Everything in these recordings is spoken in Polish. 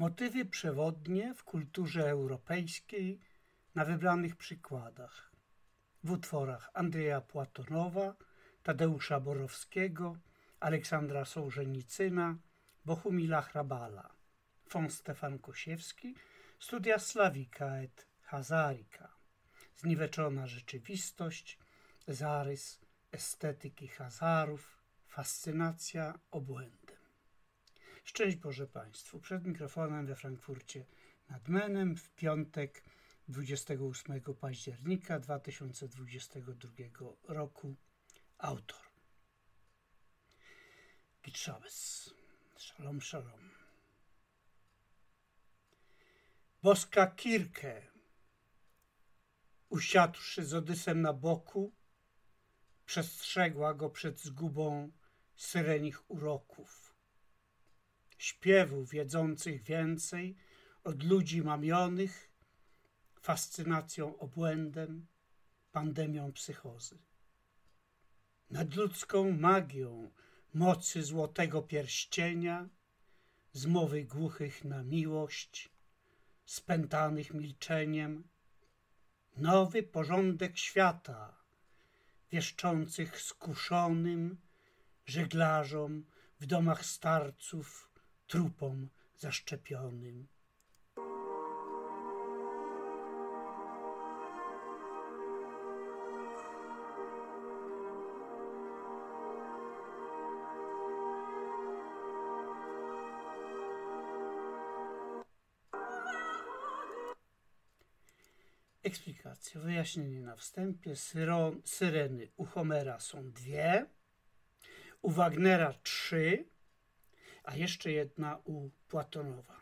Motywy przewodnie w kulturze europejskiej na wybranych przykładach. W utworach Andrzeja Płatonowa, Tadeusza Borowskiego, Aleksandra Sołżenicyna, Bohumila Hrabala, von Stefan Kosiewski, studia Slawika et Hazarika, zniweczona rzeczywistość, zarys estetyki Hazarów, fascynacja obłędem. Szczęść Boże Państwu. Przed mikrofonem we Frankfurcie nad Menem w piątek 28 października 2022 roku autor. Git. Shalom, shalom. Boska Kirke, usiadłszy z Odysem na boku, przestrzegła go przed zgubą syrenich uroków. Śpiewów wiedzących więcej od ludzi mamionych, fascynacją obłędem, pandemią psychozy. Nadludzką magią mocy złotego pierścienia, zmowy głuchych na miłość, spętanych milczeniem, nowy porządek świata, wieszczących skuszonym żeglarzom w domach starców, trupom zaszczepionym. Eksplikacja, wyjaśnienie na wstępie. Syron, syreny u Homera są dwie, u Wagnera trzy, a jeszcze jedna u Platonowa.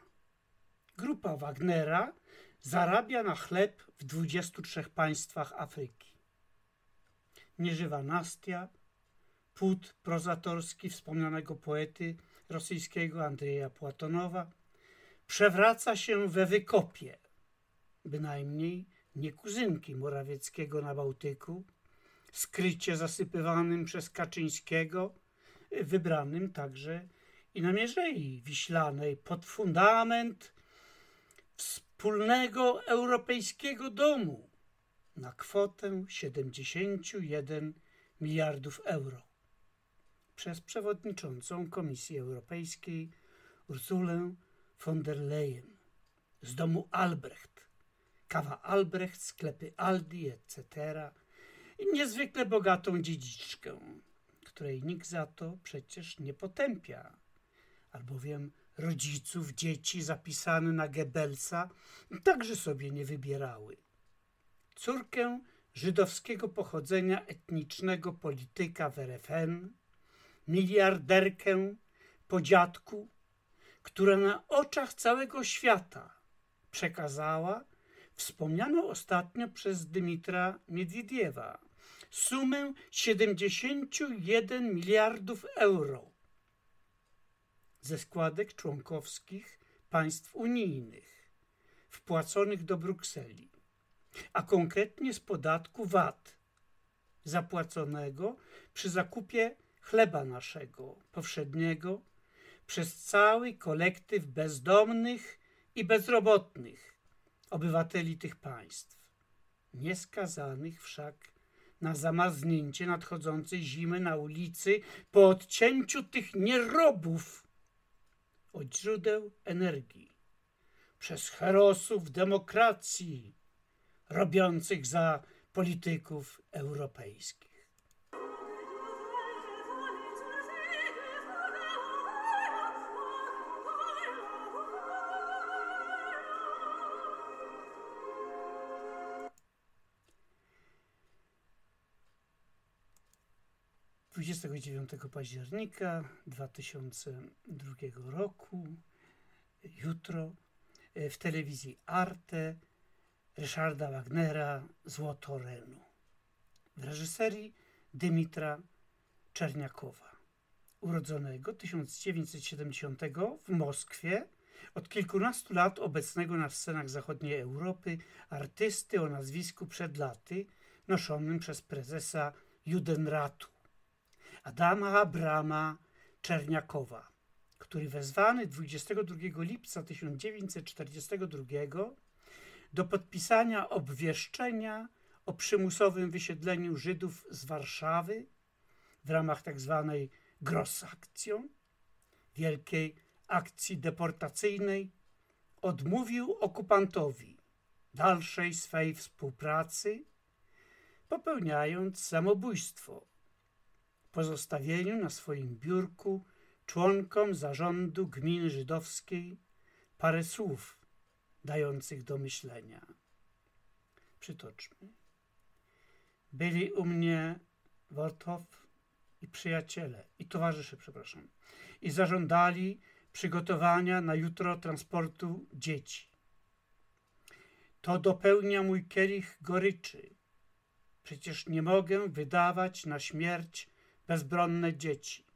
Grupa Wagnera zarabia na chleb w 23 państwach Afryki. Nieżywa Nastia, płód prozatorski wspomnianego poety rosyjskiego Andrzeja Platonowa, przewraca się we wykopie, bynajmniej nie kuzynki Morawieckiego na Bałtyku, skrycie zasypywanym przez Kaczyńskiego, wybranym także i na Mierzei Wiślanej pod fundament wspólnego europejskiego domu na kwotę 71 miliardów euro przez przewodniczącą Komisji Europejskiej Ursulę von der Leyen z domu Albrecht kawa Albrecht, sklepy Aldi, etc. I niezwykle bogatą dziedziczkę, której nikt za to przecież nie potępia, albowiem rodziców dzieci zapisane na Goebbelsa także sobie nie wybierały. Córkę żydowskiego pochodzenia etnicznego polityka w RFN, miliarderkę po dziadku, która na oczach całego świata przekazała wspomniano ostatnio przez Dymitra Miedwiediewa sumę 71 miliardów euro ze składek członkowskich państw unijnych wpłaconych do Brukseli, a konkretnie z podatku VAT zapłaconego przy zakupie chleba naszego powszedniego przez cały kolektyw bezdomnych i bezrobotnych obywateli tych państw, nieskazanych wszak na zamarznięcie nadchodzącej zimy na ulicy po odcięciu tych nierobów od źródeł energii przez herosów demokracji robiących za polityków europejskich. 29 października 2002 roku, jutro, e, w telewizji Arte Ryszarda Wagnera Złoto Renu. W reżyserii Dymitra Czerniakowa, urodzonego 1970 w Moskwie, od kilkunastu lat obecnego na scenach zachodniej Europy, artysty o nazwisku przed laty noszonym przez prezesa Judenratu Adama Abrama Czerniakowa, który wezwany 22 lipca 1942 do podpisania obwieszczenia o przymusowym wysiedleniu Żydów z Warszawy w ramach tzw. Tak Grossakcją, wielkiej akcji deportacyjnej, odmówił okupantowi dalszej swej współpracy, popełniając samobójstwo, pozostawieniu na swoim biurku członkom zarządu gminy żydowskiej parę słów dających do myślenia. Przytoczmy. Byli u mnie Wortow i przyjaciele, i towarzysze, przepraszam, i zażądali przygotowania na jutro transportu dzieci. To dopełnia mój kielich goryczy. Przecież nie mogę wydawać na śmierć bezbronne dzieci.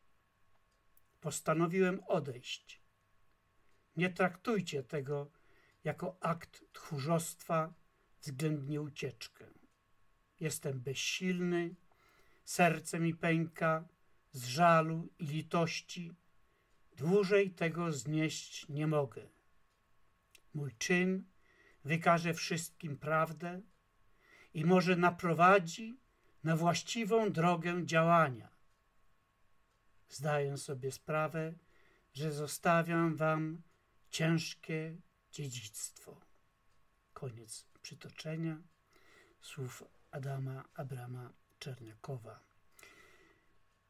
Postanowiłem odejść. Nie traktujcie tego jako akt tchórzostwa, względnie ucieczkę. Jestem bezsilny, serce mi pęka z żalu i litości. Dłużej tego znieść nie mogę. Mój czyn wykaże wszystkim prawdę i może naprowadzi na właściwą drogę działania. Zdaję sobie sprawę, że zostawiam wam ciężkie dziedzictwo. Koniec przytoczenia słów Adama Abrama Czerniakowa.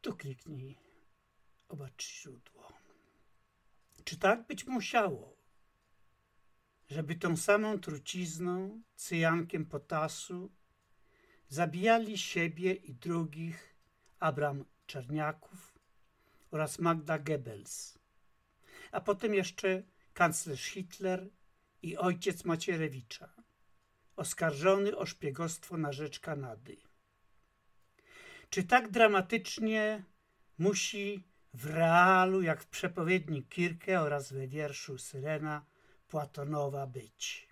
Tu kliknij, obacz źródło. Czy tak być musiało, żeby tą samą trucizną, cyjankiem potasu, zabijali siebie i drugich Abram Czerniaków oraz Magda Goebbels, a potem jeszcze kanclerz Hitler i ojciec Macierewicza, oskarżony o szpiegostwo na rzecz Kanady. Czy tak dramatycznie musi w realu, jak w przepowiedni Kirke oraz we wierszu Syrena Platonowa być?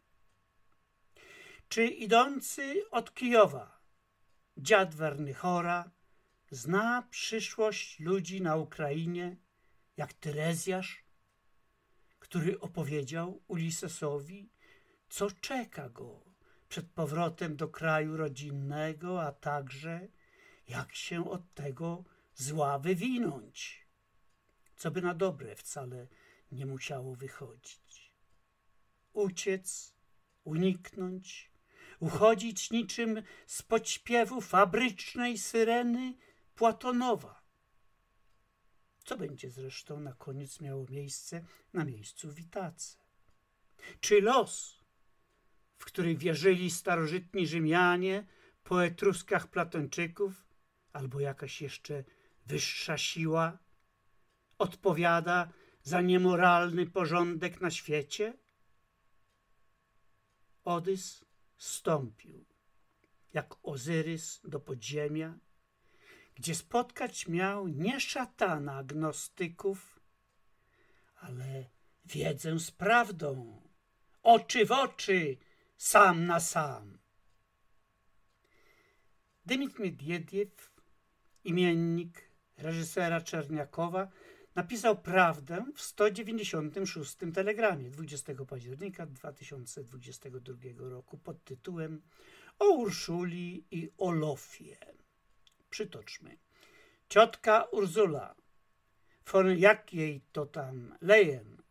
Czy idący od Kijowa dziad Wernychora zna przyszłość ludzi na Ukrainie, jak Terezjasz, który opowiedział Ulisesowi, co czeka go przed powrotem do kraju rodzinnego, a także jak się od tego zła wywinąć, co by na dobre wcale nie musiało wychodzić. Uciec, uniknąć, uchodzić niczym z podśpiewu fabrycznej syreny Płatonowa. Co będzie zresztą na koniec miało miejsce na miejscu Witace? Czy los, w który wierzyli starożytni Rzymianie po etruskach Platończyków, albo jakaś jeszcze wyższa siła odpowiada za niemoralny porządek na świecie? Odys stąpił, jak Ozyrys do podziemia, gdzie spotkać miał nie szatana agnostyków, ale wiedzę z prawdą, oczy w oczy, sam na sam. Dymit Miedwiediew imiennik reżysera Czerniakowa, napisał prawdę w 196 telegramie 20 października 2022 roku pod tytułem O Urszuli i Olofie. Przytoczmy. Ciotka Urzula, von jakiej to tam Lejen,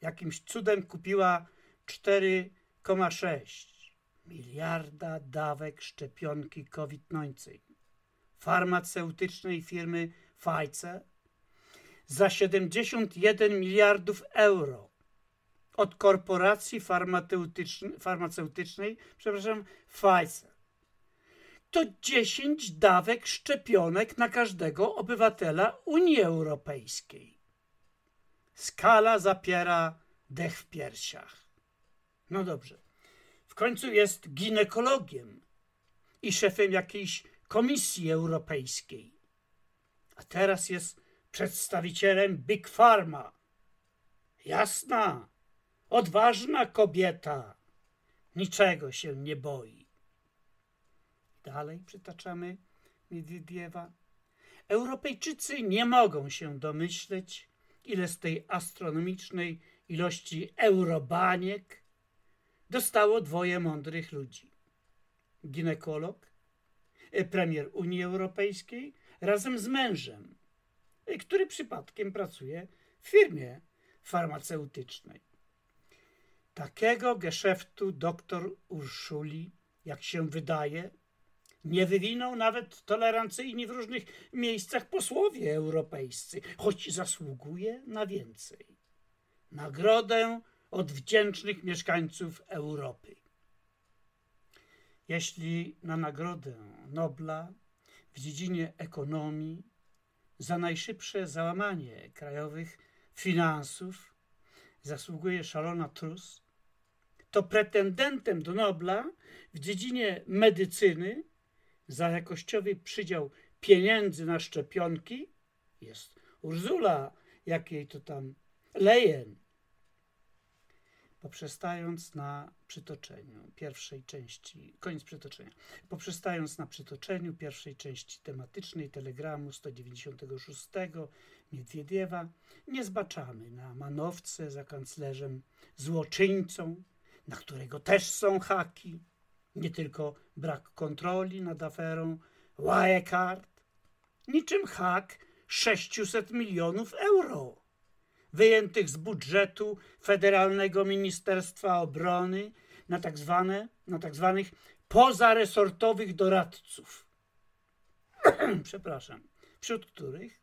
jakimś cudem kupiła 4,6 miliarda dawek szczepionki COVID-19 farmaceutycznej firmy Pfizer za 71 miliardów euro od korporacji farmaceutycznej, farmaceutycznej przepraszam, Pfizer. To 10 dawek szczepionek na każdego obywatela Unii Europejskiej. Skala zapiera dech w piersiach. No dobrze. W końcu jest ginekologiem i szefem jakiejś Komisji Europejskiej. A teraz jest przedstawicielem Big Pharma. Jasna, odważna kobieta. Niczego się nie boi. Dalej przytaczamy Miedwiediewa. Europejczycy nie mogą się domyśleć, ile z tej astronomicznej ilości eurobaniek dostało dwoje mądrych ludzi. Ginekolog, e, premier Unii Europejskiej razem z mężem, e, który przypadkiem pracuje w firmie farmaceutycznej. Takiego geszeftu doktor Urszuli, jak się wydaje, nie wywiną nawet tolerancyjni w różnych miejscach posłowie europejscy, choć zasługuje na więcej. Nagrodę od wdzięcznych mieszkańców Europy. Jeśli na nagrodę Nobla w dziedzinie ekonomii za najszybsze załamanie krajowych finansów zasługuje Szalona Trus, to pretendentem do Nobla w dziedzinie medycyny za jakościowy przydział pieniędzy na szczepionki jest Urzula, jakiej to tam Lejen. Poprzestając na przytoczeniu pierwszej części, koniec przytoczenia, poprzestając na przytoczeniu pierwszej części tematycznej telegramu 196 Miedwiediewa, nie zbaczamy na manowce za kanclerzem złoczyńcą, na którego też są haki, nie tylko brak kontroli nad aferą Wirecard, niczym hak 600 milionów euro wyjętych z budżetu Federalnego Ministerstwa Obrony na tak, zwane, na tak zwanych pozaresortowych doradców. Przepraszam, wśród których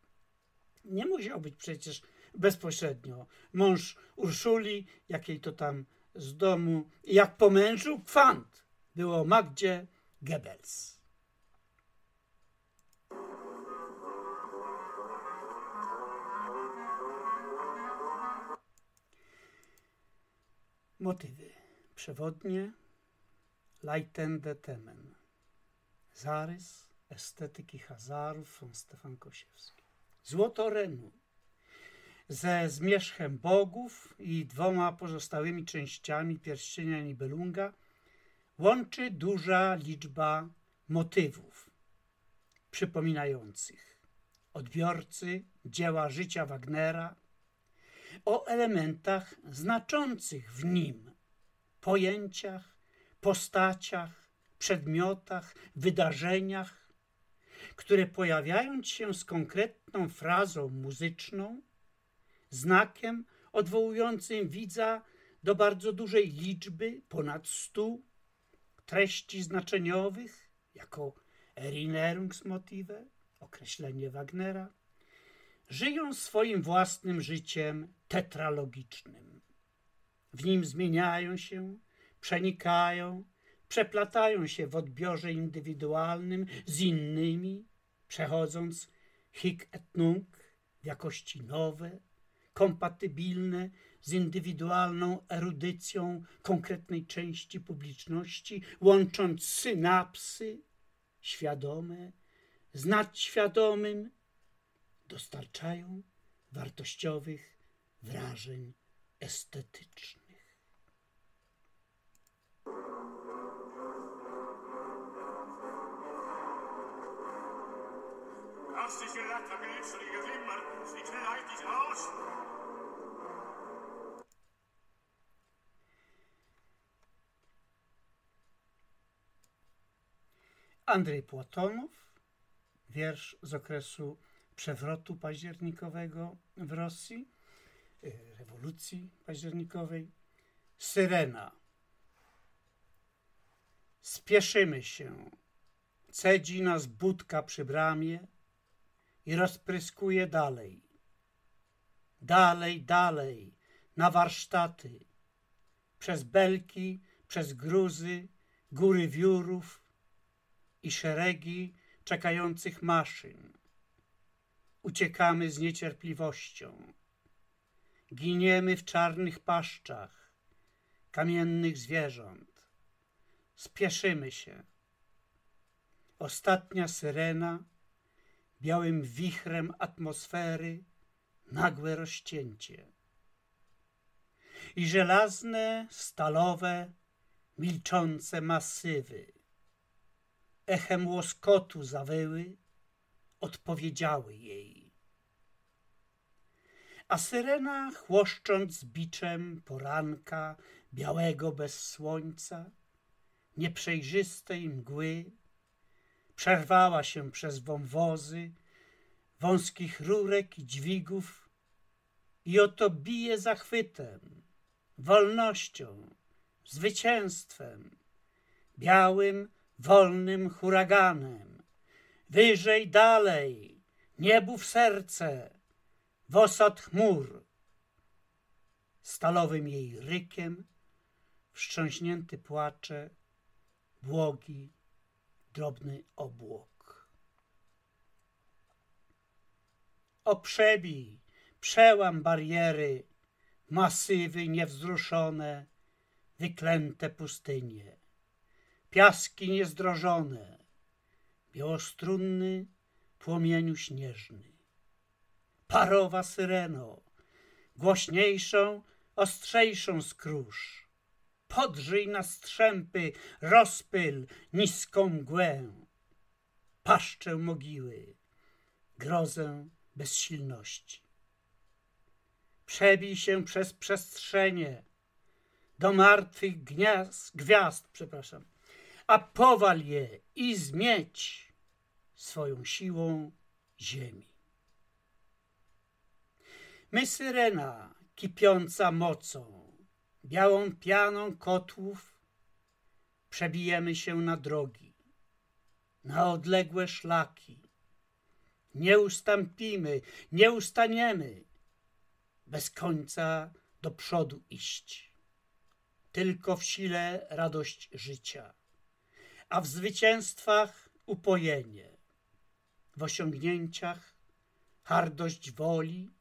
nie musiał być przecież bezpośrednio mąż Urszuli, jakiej to tam z domu, jak po mężu kwant było Magdzie Goebbels. Motywy. Przewodnie. Leitende Temen Zarys estetyki Hazarów von Stefan Kosiewski. Złoto Renu. Ze zmierzchem bogów i dwoma pozostałymi częściami pierścienia Nibelunga łączy duża liczba motywów przypominających odbiorcy dzieła życia Wagnera o elementach znaczących w nim, pojęciach, postaciach, przedmiotach, wydarzeniach, które pojawiając się z konkretną frazą muzyczną, znakiem odwołującym widza do bardzo dużej liczby, ponad stu, treści znaczeniowych, jako Erinnerungsmotive, określenie Wagnera, żyją swoim własnym życiem tetralogicznym. W nim zmieniają się, przenikają, przeplatają się w odbiorze indywidualnym z innymi, przechodząc hic et nunc w jakości nowe, kompatybilne z indywidualną erudycją konkretnej części publiczności, łącząc synapsy świadome z nadświadomym, dostarczają wartościowych wrażeń estetycznych. Aus dich gelackter glitzerige Flimmer, sieht leidlich aus. Andrzej Płatonow, wiersz z okresu przewrotu październikowego w Rosji, y, rewolucji październikowej. Syrena. Spieszymy się. Cedzi nas budka przy bramie i rozpryskuje dalej. Dalej, dalej, na warsztaty. Przez belki, przez gruzy, góry wiórów i szeregi czekających maszyn uciekamy z niecierpliwością. Giniemy w czarnych paszczach kamiennych zwierząt. Spieszymy się. Ostatnia syrena, białym wichrem atmosfery, nagłe rozcięcie. I żelazne, stalowe, milczące masywy, echem łoskotu zawyły, odpowiedziały jej. A syrena, chłoszcząc biczem poranka, białego bez słońca, nieprzejrzystej mgły, przerwała się przez wąwozy, wąskich rurek i dźwigów i oto bije zachwytem, wolnością, zwycięstwem, białym, wolnym huraganem, wyżej dalej, niebu w serce, w osad chmur, stalowym jej rykiem, wstrząśnięty płacze, błogi, drobny obłok. O przebij, przełam bariery, masywy niewzruszone, wyklęte pustynie, piaski niezdrożone, białostrunny płomieniu śnieżny. Parowa syreno, głośniejszą, ostrzejszą skróż. Podrzyj na strzępy, rozpyl niską mgłę. Paszczę mogiły, grozę bezsilności. Przebij się przez przestrzenie do martwych gniazd, gwiazd, przepraszam, a powal je i zmieć swoją siłą ziemi. My syrena, kipiąca mocą, białą pianą kotłów, przebijemy się na drogi, na odległe szlaki. Nie ustąpimy, nie ustaniemy, bez końca do przodu iść. Tylko w sile radość życia, a w zwycięstwach upojenie, w osiągnięciach hardość woli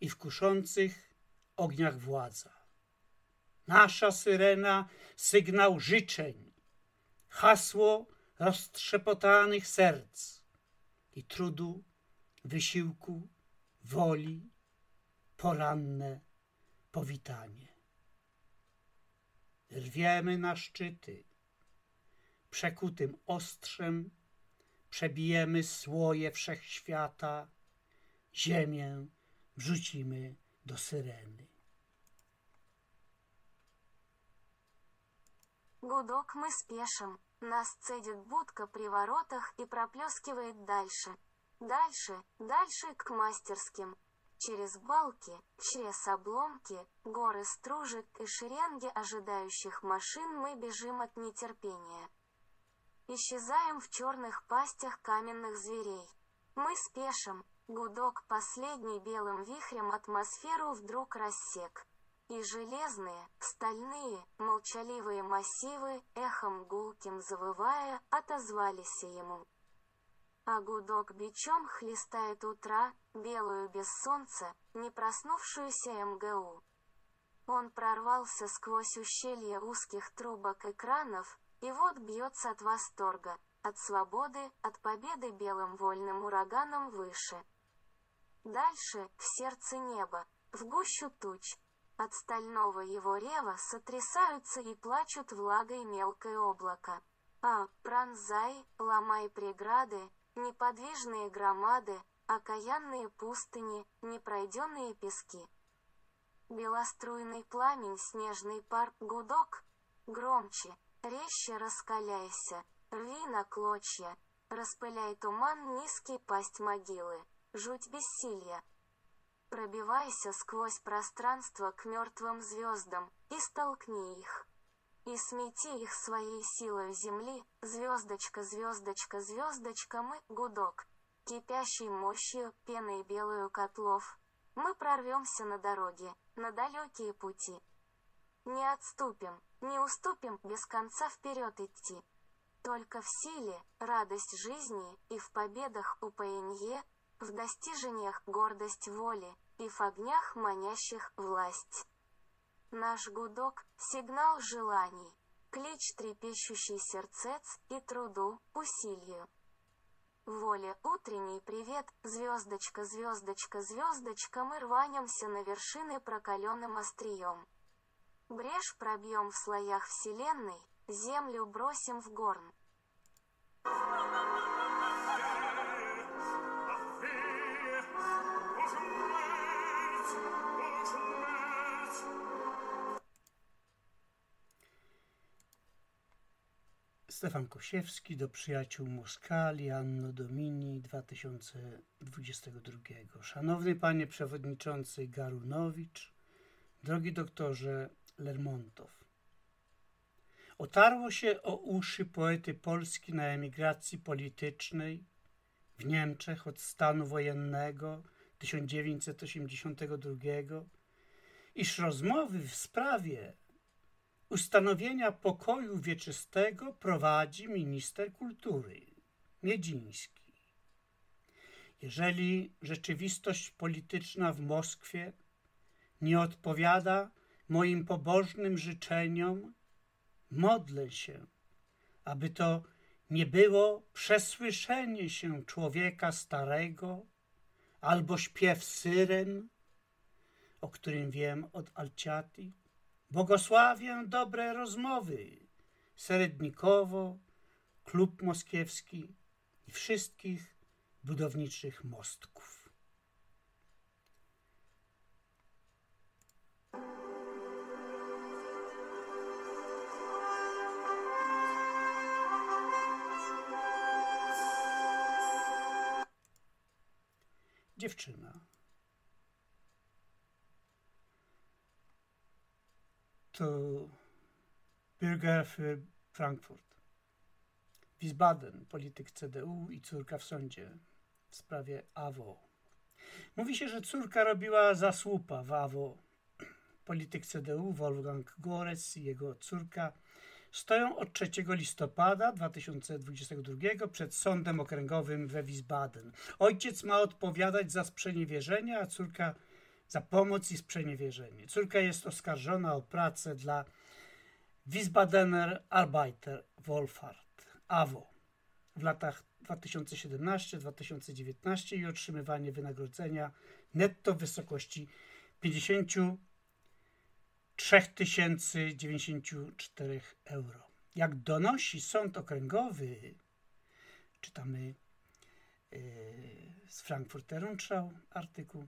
i w kuszących ogniach władza. Nasza syrena, sygnał życzeń, hasło roztrzepotanych serc i trudu, wysiłku, woli, poranne powitanie. Rwiemy na szczyty, przekutym ostrzem przebijemy słoje wszechświata, ziemię wrzucimy do syreny. Гудок мы спешим. Нас цедит будка при воротах и проплескивает дальше. Дальше, дальше к мастерским. Через балки, через обломки, горы стружек и шеренги ожидающих машин мы бежим от нетерпения. Исчезаем в черных пастях каменных зверей. Мы спешим. Гудок последний белым вихрем атмосферу вдруг рассек. И железные, стальные, молчаливые массивы, эхом гулким завывая, отозвались ему. А гудок бичом хлестает утра, белую без солнца, не проснувшуюся МГУ. Он прорвался сквозь ущелье узких трубок экранов, и вот бьется от восторга, от свободы, от победы белым вольным ураганом выше. Дальше, в сердце неба, в гущу туч, от стального его рева сотрясаются и плачут влагой мелкое облако. А, пронзай, ломай преграды, неподвижные громады, окаянные пустыни, непройденные пески. Белоструйный пламень, снежный пар, гудок, громче, резче раскаляйся, рви на клочья, распыляй туман, низкий пасть могилы, жуть бессилия. Пробивайся сквозь пространство к мертвым звездам и столкни их. И смети их своей силой земли, звездочка, звездочка, звездочка, мы, гудок, кипящей мощью, пеной белую котлов. Мы прорвемся на дороге, на далекие пути. Не отступим, не уступим без конца вперед идти. Только в силе, радость жизни и в победах упоенье, в достижениях гордость воли и в огнях манящих власть. Наш гудок — сигнал желаний, клич трепещущий сердцец и труду, усилию. Воле утренний привет, звездочка, звездочка, звездочка, мы рванемся на вершины прокаленным острием. Брешь пробьем в слоях вселенной, землю бросим в горн. Ach weh, wo schmerz Stefan Kosiewski do przyjaciół Moskali, Anno Domini 2022. Szanowny panie przewodniczący Garunowicz, drogi doktorze Lermontow. Otarło się o uszy poety Polski na emigracji politycznej w Niemczech od stanu wojennego 1982, iż rozmowy w sprawie ustanowienia pokoju wieczystego prowadzi minister kultury Miedziński. Jeżeli rzeczywistość polityczna w Moskwie nie odpowiada moim pobożnym życzeniom, modlę się, aby to nie było przesłyszenie się człowieka starego albo śpiew syren, o którym wiem od Alciati. Błogosławię dobre rozmowy Serednikowo, Klub Moskiewski i wszystkich budowniczych mostków. Dziewczyna. To Bürger für Frankfurt. Wiesbaden, polityk CDU i córka w sądzie w sprawie AWO. Mówi się, że córka robiła zasłupa w AWO. Polityk CDU Wolfgang Gores i jego córka stoją od 3 listopada 2022 przed sądem okręgowym we Wiesbaden. Ojciec ma odpowiadać za sprzeniewierzenie, a córka za pomoc i sprzeniewierzenie. Córka jest oskarżona o pracę dla Wiesbadener Arbeiter Wolfart AWO w latach 2017-2019 i otrzymywanie wynagrodzenia netto w wysokości 53 094 euro. Jak donosi sąd okręgowy, czytamy yy, z Frankfurter Rundschau artykuł,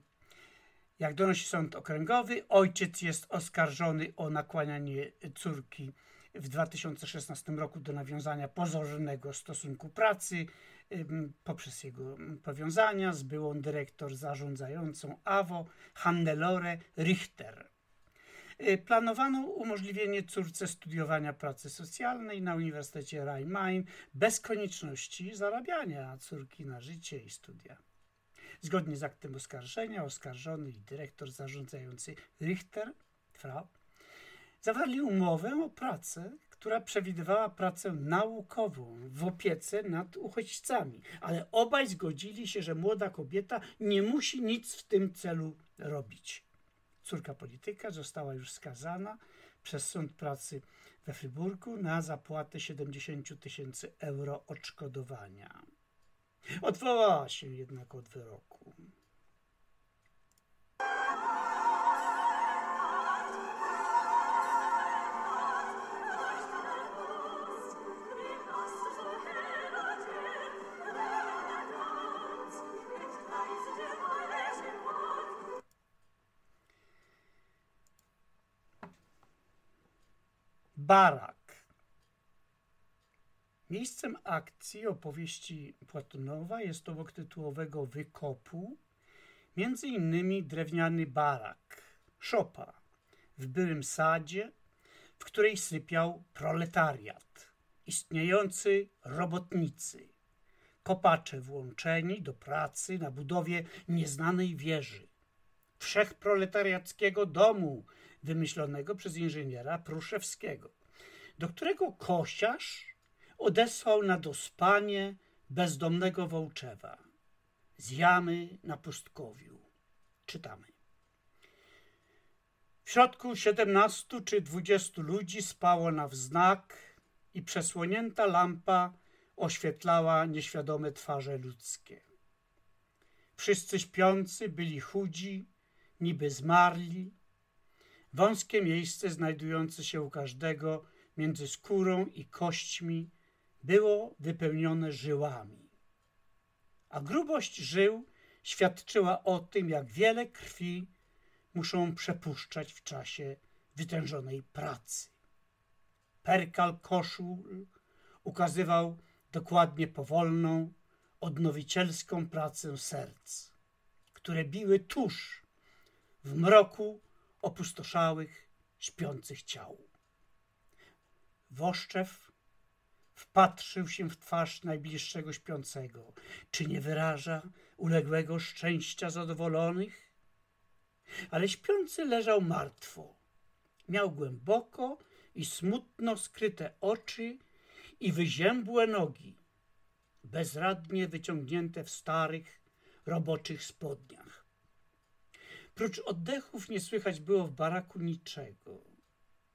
jak donosi sąd okręgowy, ojciec jest oskarżony o nakłanianie córki w 2016 roku do nawiązania pozornego stosunku pracy poprzez jego powiązania z byłą dyrektor zarządzającą AWO Hannelore Richter. Y, planowano umożliwienie córce studiowania pracy socjalnej na Uniwersytecie Rhein-Main bez konieczności zarabiania córki na życie i studia. Zgodnie z aktem oskarżenia oskarżony i dyrektor zarządzający Richter, Frau, zawarli umowę o pracę, która przewidywała pracę naukową w opiece nad uchodźcami, ale obaj zgodzili się, że młoda kobieta nie musi nic w tym celu robić. Córka polityka została już skazana przez sąd pracy we Fryburgu na zapłatę 70 tysięcy euro odszkodowania. Odwołała się jednak od wyroku. Barak. Miejscem akcji opowieści Platonowa jest obok tytułowego wykopu między innymi drewniany barak, szopa w byłym sadzie, w której sypiał proletariat, istniejący robotnicy, kopacze włączeni do pracy na budowie nieznanej wieży, wszechproletariackiego domu wymyślonego przez inżyniera Pruszewskiego, do którego kosiarz odesłał na dospanie bezdomnego Wołczewa z jamy na pustkowiu. Czytamy. W środku siedemnastu czy dwudziestu ludzi spało na wznak i przesłonięta lampa oświetlała nieświadome twarze ludzkie. Wszyscy śpiący byli chudzi, niby zmarli. Wąskie miejsce znajdujące się u każdego między skórą i kośćmi było wypełnione żyłami. A grubość żył świadczyła o tym, jak wiele krwi muszą przepuszczać w czasie wytężonej pracy. Perkal koszul ukazywał dokładnie powolną, odnowicielską pracę serc, które biły tuż w mroku opustoszałych, śpiących ciał. Woszczew wpatrzył się w twarz najbliższego śpiącego. Czy nie wyraża uległego szczęścia zadowolonych? Ale śpiący leżał martwo. Miał głęboko i smutno skryte oczy i wyziębłe nogi, bezradnie wyciągnięte w starych, roboczych spodniach. Prócz oddechów nie słychać było w baraku niczego.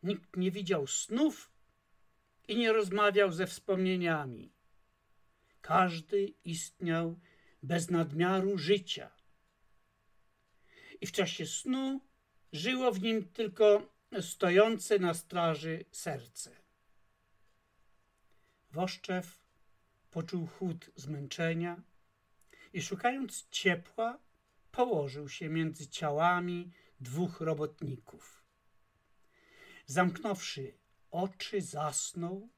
Nikt nie widział snów i nie rozmawiał ze wspomnieniami. Każdy istniał bez nadmiaru życia. I w czasie snu żyło w nim tylko stojące na straży serce. Woszczew poczuł chłód zmęczenia i szukając ciepła, położył się między ciałami dwóch robotników. Zamknąwszy oczy, zasnął,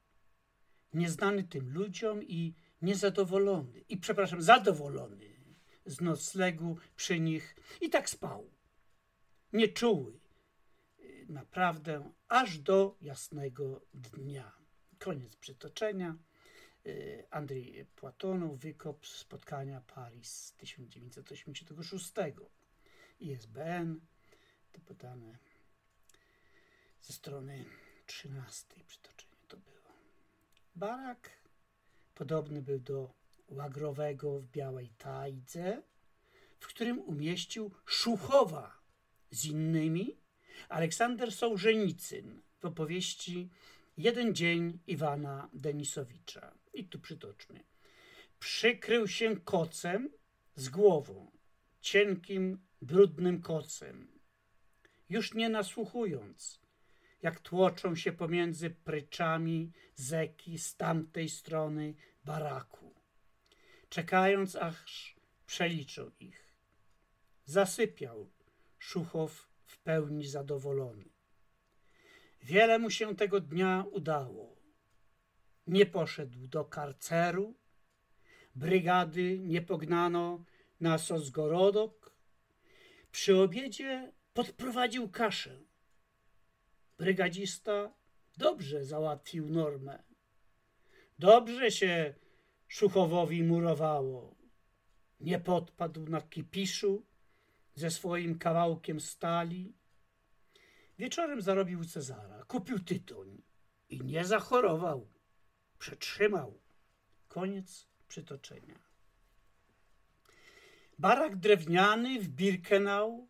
nieznany tym ludziom i niezadowolony, i przepraszam, zadowolony z noclegu przy nich i tak spał. Nieczuły, naprawdę, aż do jasnego dnia. Koniec przytoczenia. Y, Andrzej Płatonow, wykop spotkania Paris 1986. ISBN, to podane ze strony 13 przytoczenie to było. Barak podobny był do łagrowego w białej tajdze, w którym umieścił Szuchowa z innymi Aleksander Sołżenicyn w opowieści Jeden dzień Iwana Denisowicza. I tu przytoczmy. Przykrył się kocem z głową, cienkim, brudnym kocem. Już nie nasłuchując, jak tłoczą się pomiędzy pryczami zeki z tamtej strony baraku, czekając aż przeliczą ich. Zasypiał Szuchow w pełni zadowolony. Wiele mu się tego dnia udało. Nie poszedł do karceru, brygady nie pognano na Sosgorodok. Przy obiedzie podprowadził kaszę. Brygadzista dobrze załatwił normę. Dobrze się Szuchowowi murowało. Nie podpadł na kipiszu ze swoim kawałkiem stali. Wieczorem zarobił Cezara, kupił tytoń i nie zachorował. Przetrzymał. Koniec przytoczenia. Barak drewniany w Birkenau,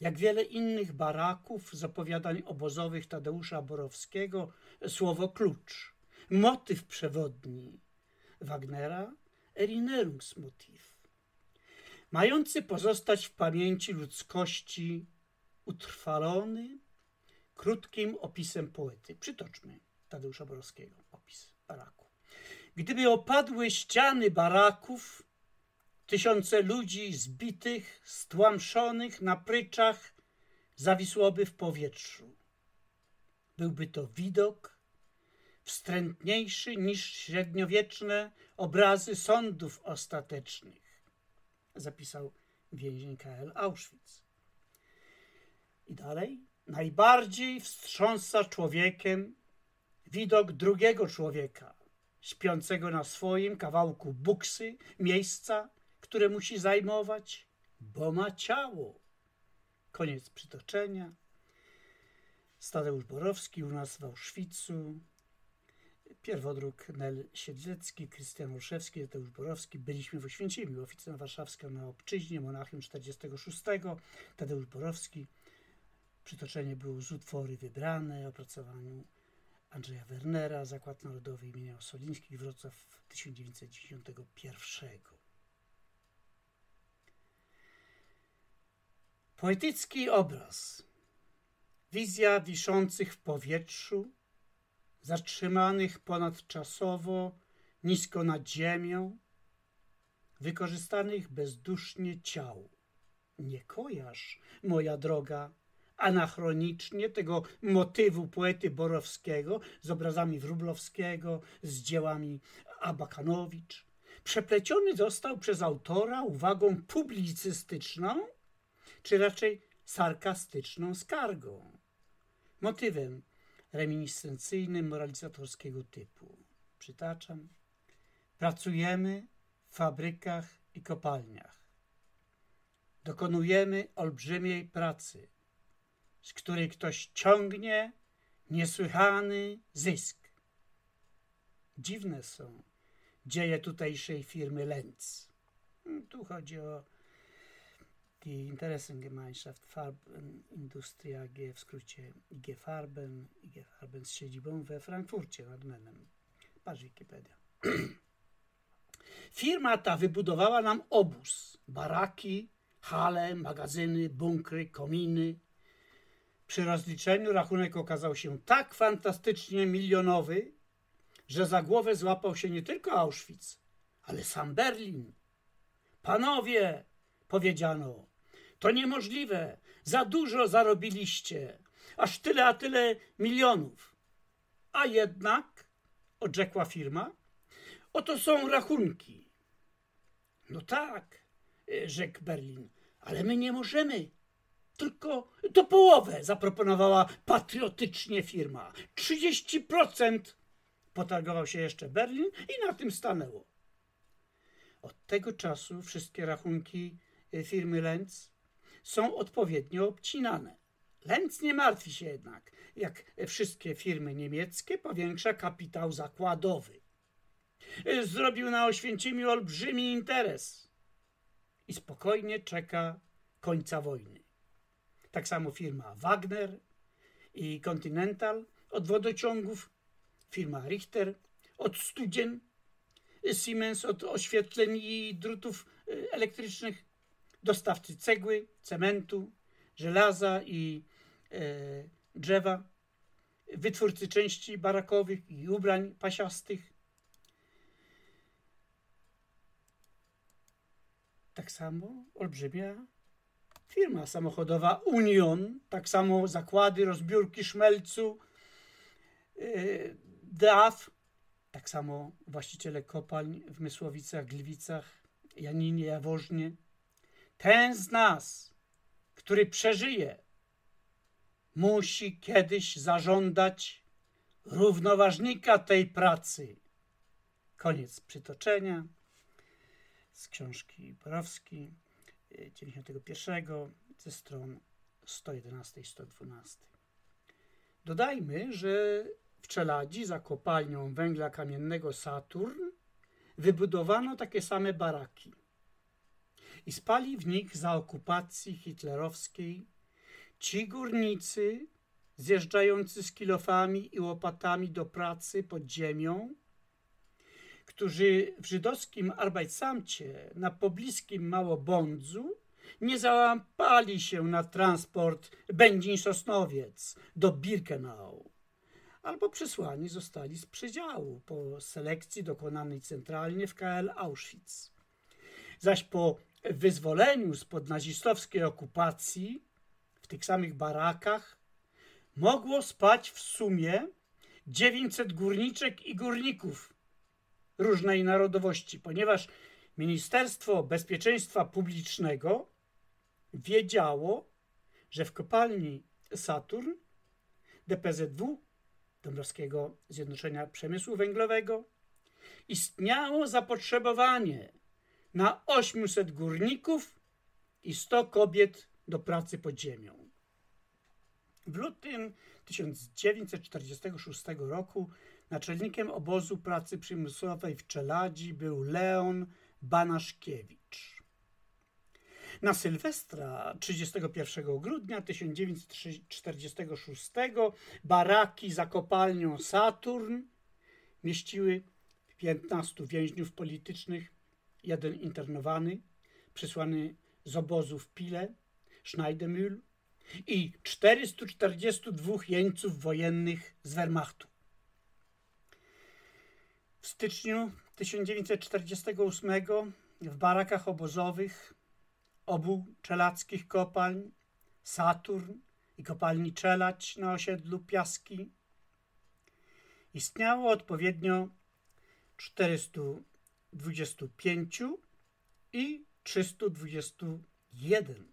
jak wiele innych baraków z opowiadań obozowych Tadeusza Borowskiego, słowo klucz, motyw przewodni Wagnera, Erinnerungsmotiv, mający pozostać w pamięci ludzkości utrwalony krótkim opisem poety. Przytoczmy Tadeusza Borowskiego, opis baraku. Gdyby opadły ściany baraków, tysiące ludzi zbitych, stłamszonych na pryczach zawisłoby w powietrzu. Byłby to widok wstrętniejszy niż średniowieczne obrazy sądów ostatecznych, zapisał więzień KL Auschwitz. I dalej, najbardziej wstrząsa człowiekiem widok drugiego człowieka, śpiącego na swoim kawałku buksy, miejsca, które musi zajmować, bo ma ciało. Koniec przytoczenia. Stadeusz Borowski u nas w Auschwitzu. Pierwodruk Nel Siedlecki, Krystian Olszewski, Tadeusz Borowski. Byliśmy w Oświęcimiu, oficer warszawska na Obczyźnie, Monachium 46. Tadeusz Borowski. Przytoczenie było z utwory wybrane, opracowaniu Andrzeja Wernera, Zakład Narodowy imienia Osolińskich, Wrocław 1991. Poetycki obraz. Wizja wiszących w powietrzu, zatrzymanych ponadczasowo, nisko nad ziemią, wykorzystanych bezdusznie ciał, Nie kojarz, moja droga, anachronicznie tego motywu poety Borowskiego z obrazami Wróblowskiego, z dziełami Abakanowicz. Przepleciony został przez autora uwagą publicystyczną, czy raczej sarkastyczną skargą, motywem reminiscencyjnym moralizatorskiego typu. Przytaczam. Pracujemy w fabrykach i kopalniach. Dokonujemy olbrzymiej pracy, z której ktoś ciągnie niesłychany zysk. Dziwne są dzieje tutejszej firmy Lenz. Tu chodzi o die Interessengemeinschaft Farbenindustrie AG, w skrócie IG Farben, IG Farben z siedzibą we Frankfurcie nad Menem. Patrz Wikipedia. Firma ta wybudowała nam obóz, baraki, hale, magazyny, bunkry, kominy. Przy rozliczeniu rachunek okazał się tak fantastycznie milionowy, że za głowę złapał się nie tylko Auschwitz, ale sam Berlin. Panowie, powiedziano, to niemożliwe, za dużo zarobiliście, aż tyle a tyle milionów. A jednak, odrzekła firma, oto są rachunki. No tak, rzekł Berlin, ale my nie możemy. Tylko to połowę zaproponowała patriotycznie firma. 30% potargował się jeszcze Berlin i na tym stanęło. Od tego czasu wszystkie rachunki firmy Lenz są odpowiednio obcinane. Lenz nie martwi się jednak, jak wszystkie firmy niemieckie, powiększa kapitał zakładowy. Zrobił na Oświęcimiu olbrzymi interes i spokojnie czeka końca wojny. Tak samo firma Wagner i Continental od wodociągów, firma Richter od studzien, Siemens od oświetleń i drutów elektrycznych, dostawcy cegły, cementu, żelaza i e, drzewa, wytwórcy części barakowych i ubrań pasiastych. Tak samo olbrzymia firma samochodowa Union, tak samo zakłady, rozbiórki szmelcu, yy, DAF, tak samo właściciele kopalń w Mysłowicach, Gliwicach, Janinie, Jaworznie. Ten z nas, który przeżyje, musi kiedyś zażądać równoważnika tej pracy. Koniec przytoczenia z książki Borowski 91 ze stron 111 i 112. Dodajmy, że w Czeladzi za kopalnią węgla kamiennego Saturn wybudowano takie same baraki i spali w nich za okupacji hitlerowskiej ci górnicy zjeżdżający z kilofami i łopatami do pracy pod ziemią, którzy w żydowskim Arbeitsamcie na pobliskim Małobądzu nie załapali się na transport Będzin-Sosnowiec do Birkenau, albo przesłani zostali z przedziału po selekcji dokonanej centralnie w KL Auschwitz. Zaś po wyzwoleniu spod nazistowskiej okupacji w tych samych barakach mogło spać w sumie 900 górniczek i górników różnej narodowości, ponieważ Ministerstwo Bezpieczeństwa Publicznego wiedziało, że w kopalni Saturn DPZW Dąbrowskiego Zjednoczenia Przemysłu Węglowego istniało zapotrzebowanie na 800 górników i 100 kobiet do pracy pod ziemią. W lutym 1946 roku naczelnikiem obozu pracy przymusowej w Czeladzi był Leon Banaszkiewicz. Na Sylwestra 31 grudnia 1946 baraki za kopalnią Saturn mieściły 15 więźniów politycznych, jeden internowany, przysłany z obozu w Pile, Schneidemühl i 442 jeńców wojennych z Wehrmachtu. W styczniu 1948 w barakach obozowych obu czeladzkich kopalń, Saturn i kopalni Czelać na osiedlu Piaski. Istniało odpowiednio 425 i 321 y,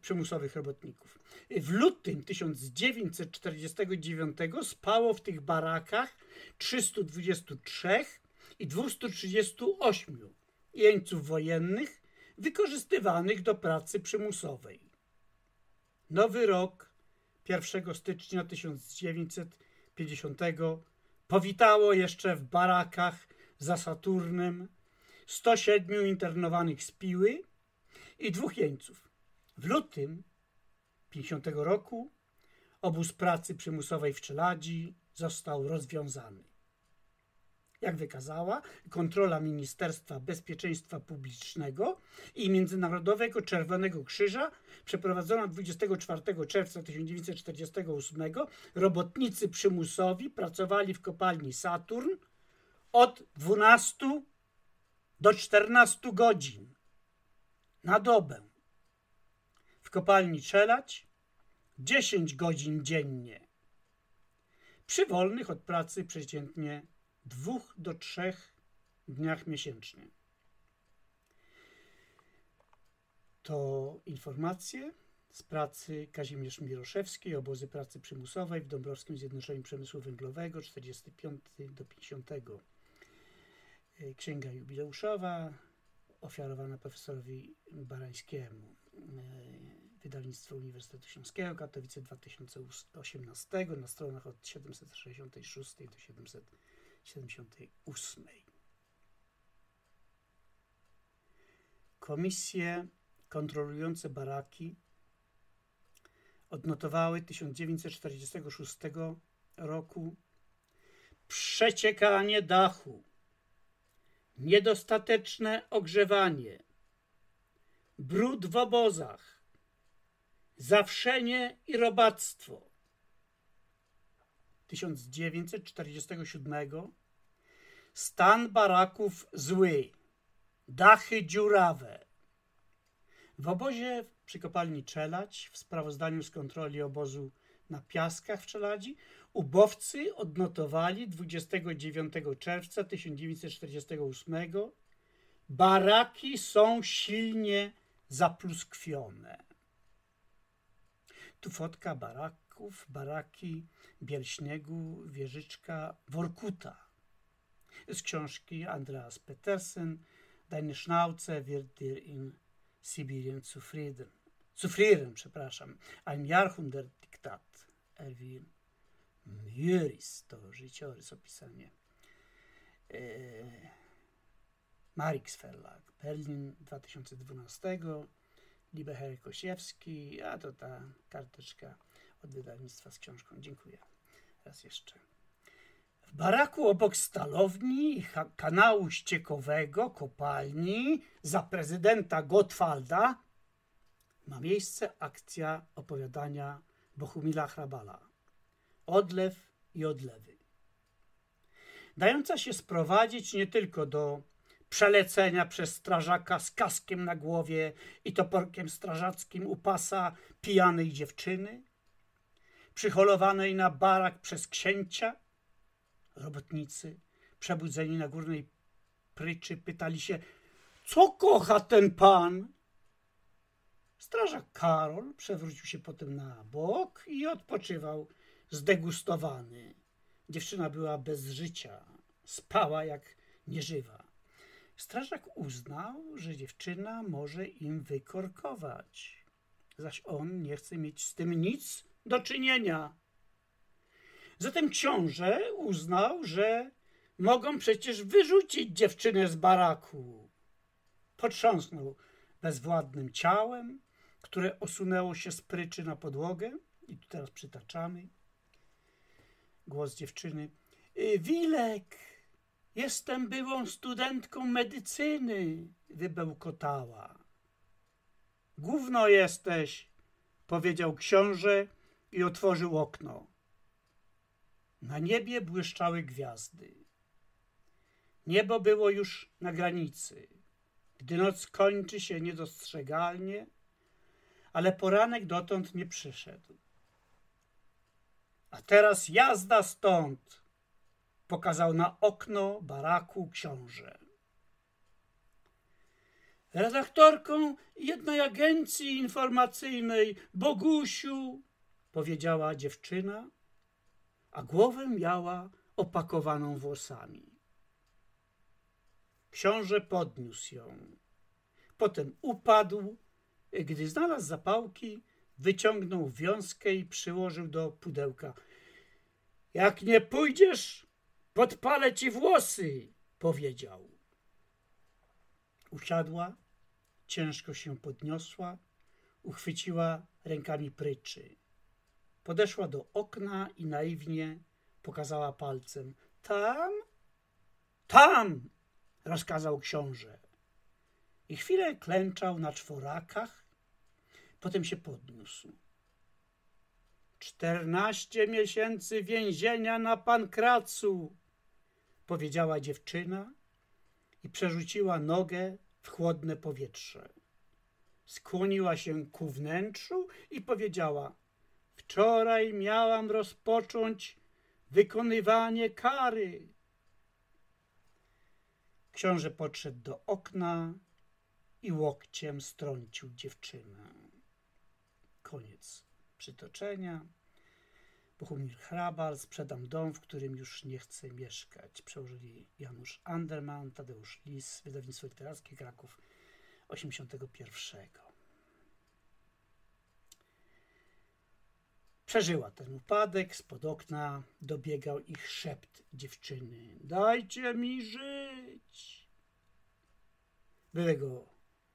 przymusowych robotników. W lutym 1949 spało w tych barakach 323 i 238 jeńców wojennych wykorzystywanych do pracy przymusowej. Nowy rok 1 stycznia 1950 powitało jeszcze w barakach za Saturnem 107 internowanych z Piły i dwóch jeńców. W lutym 50 roku obóz pracy przymusowej w Czeladzi został rozwiązany. Jak wykazała kontrola Ministerstwa Bezpieczeństwa Publicznego i Międzynarodowego Czerwonego Krzyża przeprowadzona 24 czerwca 1948, robotnicy przymusowi pracowali w kopalni Saturn od 12 do 14 godzin na dobę. Kopalni Czelać 10 godzin dziennie. Przy wolnych od pracy przeciętnie dwóch do trzech dniach miesięcznie. To informacje z pracy Kazimierz Miroszewski, obozy pracy przymusowej w Dąbrowskim Zjednoczeniu Przemysłu Węglowego 45 do 50. Księga jubileuszowa ofiarowana profesorowi Barańskiemu. Wydawnictwo Uniwersytetu Śląskiego, Katowice 2018, na stronach od 766 do 778. Komisje kontrolujące baraki odnotowały 1946 roku przeciekanie dachu, niedostateczne ogrzewanie, brud w obozach, zawszenie i robactwo. 1947 stan baraków zły, dachy dziurawe. W obozie przy kopalni Czelać w sprawozdaniu z kontroli obozu na Piaskach w Czeladzi ubowcy odnotowali 29 czerwca 1948 baraki są silnie zapluskwione. Tu fotka baraków, baraki Bielśniegu, Wieżyczka, Workuta. Z książki Andreas Petersen, Deine Schnauze wird dir in Sibirien zufrieden. Zufrieren, przepraszam. Ein Jahrhundert-Diktat. Erwin Mjöris, to życiorys, opisanie. Eee, Marix Verlag, Berlin 2012, Libeher Kosiewski, a to ta karteczka od wydawnictwa z książką. Dziękuję. Raz jeszcze. W baraku obok stalowni kanału ściekowego, kopalni, za prezydenta Gottwalda ma miejsce akcja opowiadania Bohumila Hrabala. Odlew i odlewy. Dająca się sprowadzić nie tylko do przelecenia przez strażaka z kaskiem na głowie i toporkiem strażackim u pasa pijanej dziewczyny, przyholowanej na barak przez księcia. Robotnicy, przebudzeni na górnej pryczy, pytali się, co kocha ten pan? Strażak Karol przewrócił się potem na bok i odpoczywał zdegustowany. Dziewczyna była bez życia, spała jak nieżywa. Strażak uznał, że dziewczyna może im wykorkować, zaś on nie chce mieć z tym nic do czynienia. Zatem książę uznał, że mogą przecież wyrzucić dziewczynę z baraku. Potrząsnął bezwładnym ciałem, które osunęło się z pryczy na podłogę. I tu teraz przytaczamy. Głos dziewczyny. Y, Wilek, jestem byłą studentką medycyny, wybełkotała. Gówno jesteś, powiedział książę i otworzył okno. Na niebie błyszczały gwiazdy. Niebo było już na granicy. gdy noc kończy się niedostrzegalnie, ale poranek dotąd nie przyszedł. A teraz jazda stąd, pokazał na okno baraku książę. Redaktorką jednej agencji informacyjnej, Bogusiu, powiedziała dziewczyna, a głowę miała opakowaną włosami. Książę podniósł ją. Potem upadł, gdy znalazł zapałki, wyciągnął wiązkę i przyłożył do pudełka. Jak nie pójdziesz, podpalę ci włosy, powiedział. Usiadła, ciężko się podniosła, uchwyciła rękami pryczy. Podeszła do okna i naiwnie pokazała palcem. Tam? Tam! rozkazał książę. I chwilę klęczał na czworakach, potem się podniósł. Czternaście miesięcy więzienia na pankracu, powiedziała dziewczyna i przerzuciła nogę w chłodne powietrze. Skłoniła się ku wnętrzu i powiedziała: Wczoraj miałam rozpocząć wykonywanie kary. Książę podszedł do okna i łokciem strącił dziewczynę. Koniec przytoczenia. Bohumir Hrabal, sprzedam dom, w którym już nie chcę mieszkać. Przełożyli Janusz Anderman, Tadeusz Lis, wydawnictwo literackie Kraków 81. Przeżyła ten upadek, spod okna dobiegał ich szept dziewczyny. Dajcie mi żyć! Byłego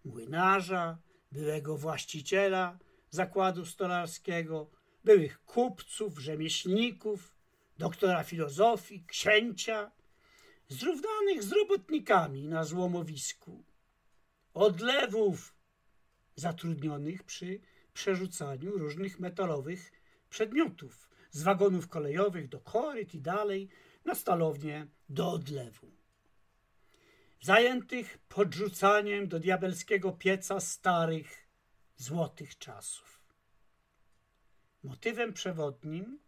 młynarza, byłego właściciela zakładu stolarskiego, byłych kupców, rzemieślników, doktora filozofii, księcia, zrównanych z robotnikami na złomowisku, odlewów zatrudnionych przy przerzucaniu różnych metalowych przedmiotów z wagonów kolejowych do koryt i dalej na stalownię do odlewu. Zajętych podrzucaniem do diabelskiego pieca starych, złotych czasów. Motywem przewodnim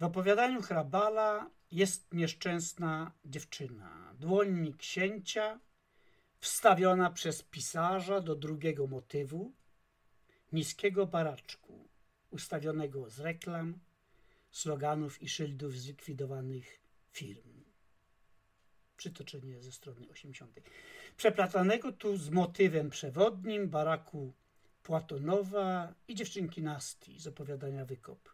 w opowiadaniu Hrabala jest nieszczęsna dziewczyna, dłoń księcia, wstawiona przez pisarza do drugiego motywu, niskiego baraczku, ustawionego z reklam, sloganów i szyldów zlikwidowanych firm. Przytoczenie ze strony 80. Przeplatanego tu z motywem przewodnim baraku Płatonowa i dziewczynki Nasti z opowiadania Wykop,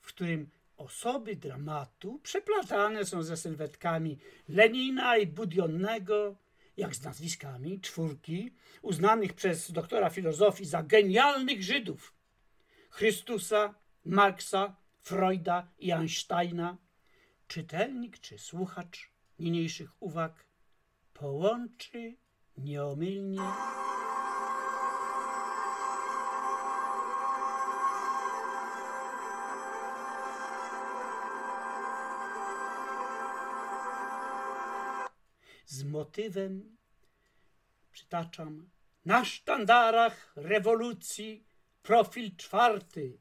w którym osoby dramatu przeplatane są ze sylwetkami Lenina i Budionnego, jak z nazwiskami czwórki uznanych przez doktora filozofii za genialnych Żydów, Chrystusa, Marksa, Freuda i Einsteina, czytelnik czy słuchacz niniejszych uwag połączy nieomylnie motywem, przytaczam, na sztandarach rewolucji Profil czwarty.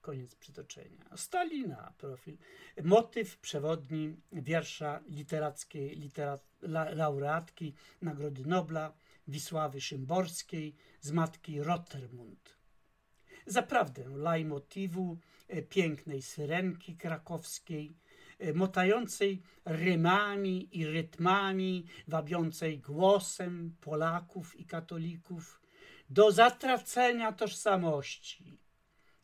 Koniec przytoczenia. Stalina profil. Motyw przewodni wiersza literackiej literat, la, laureatki Nagrody Nobla Wisławy Szymborskiej z matki Rottermund. Zaprawdę lajmotywu e, pięknej syrenki krakowskiej, motającej rymami i rytmami, wabiącej głosem Polaków i katolików, do zatracenia tożsamości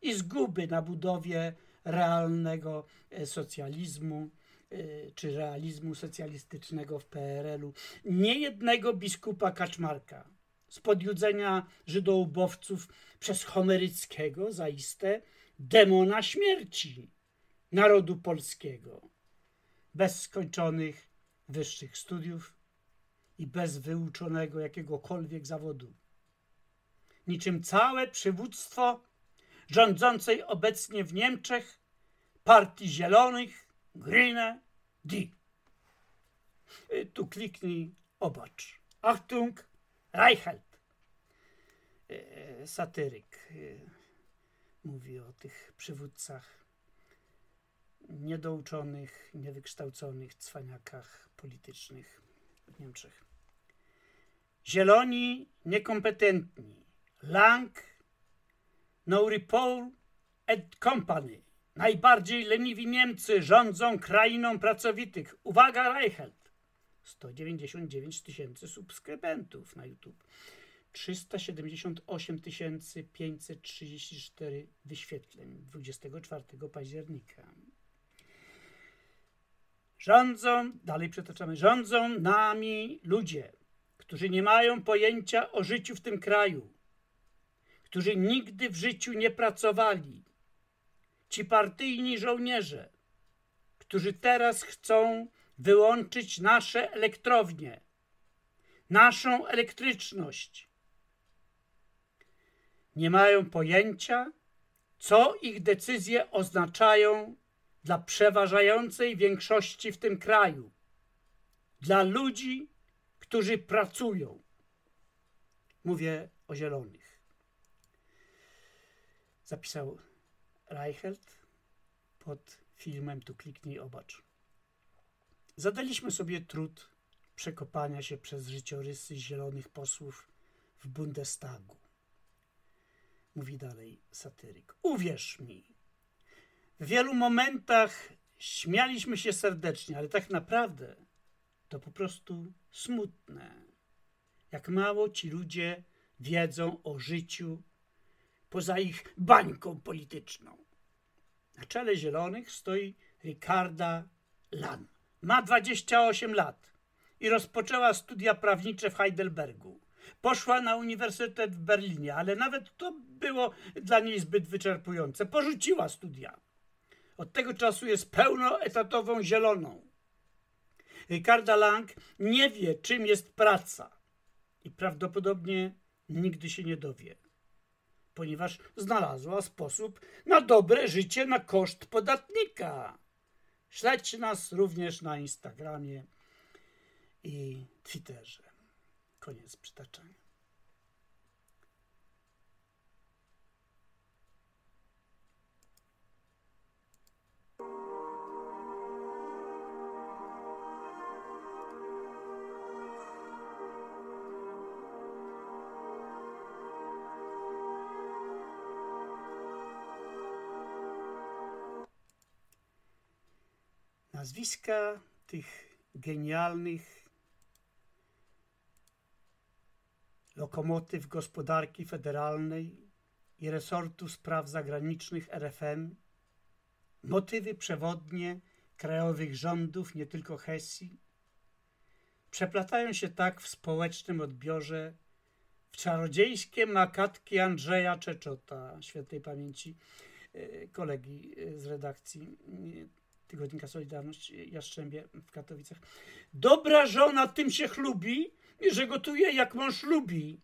i zguby na budowie realnego e, socjalizmu e, czy realizmu socjalistycznego w PRL-u. Niejednego biskupa Kaczmarka z podjudzenia żydołubowców przez Homeryckiego zaiste demona śmierci narodu polskiego. Bez skończonych wyższych studiów i bez wyuczonego jakiegokolwiek zawodu niczym całe przywództwo rządzącej obecnie w Niemczech Partii Zielonych Grüne Die. Tu kliknij, obacz. Achtung, Reichelt. E, satyryk e, mówi o tych przywódcach niedouczonych, niewykształconych cwaniakach politycznych w Niemczech. Zieloni niekompetentni. Lang, no report and company. Najbardziej leniwi Niemcy rządzą krainą pracowitych. Uwaga, Reichelt. 199 tysięcy subskrybentów na YouTube. 378 534 wyświetleń 24 października. Rządzą, dalej przytaczamy, rządzą nami ludzie, którzy nie mają pojęcia o życiu w tym kraju, którzy nigdy w życiu nie pracowali. Ci partyjni żołnierze, którzy teraz chcą wyłączyć nasze elektrownie, naszą elektryczność, nie mają pojęcia, co ich decyzje oznaczają dla przeważającej większości w tym kraju, dla ludzi, którzy pracują. Mówię o zielonych. Zapisał Reichelt pod filmem Tu kliknij obacz. Zadaliśmy sobie trud przekopania się przez życiorysy zielonych posłów w Bundestagu. Mówi dalej satyryk. Uwierz mi, w wielu momentach śmialiśmy się serdecznie, ale tak naprawdę to po prostu smutne. Jak mało ci ludzie wiedzą o życiu poza ich bańką polityczną. Na czele Zielonych stoi Ricarda Lan. Ma 28 lat i rozpoczęła studia prawnicze w Heidelbergu. Poszła na uniwersytet w Berlinie, ale nawet to było dla niej zbyt wyczerpujące. Porzuciła studia. Od tego czasu jest pełnoetatową zieloną. Ricarda Lang nie wie, czym jest praca i prawdopodobnie nigdy się nie dowie, ponieważ znalazła sposób na dobre życie na koszt podatnika. Śledźcie nas również na Instagramie i Twitterze. Koniec przytaczania. Nazwiska tych genialnych lokomotyw gospodarki federalnej i resortu spraw zagranicznych RFN, motywy przewodnie krajowych rządów, nie tylko Hesji, przeplatają się tak w społecznym odbiorze w czarodziejskie makatki Andrzeja Czeczota, świętej pamięci e, kolegi e, z redakcji tygodnika Solidarność Jastrzębie w Katowicach. Dobra żona tym się chlubi, że gotuje jak mąż lubi.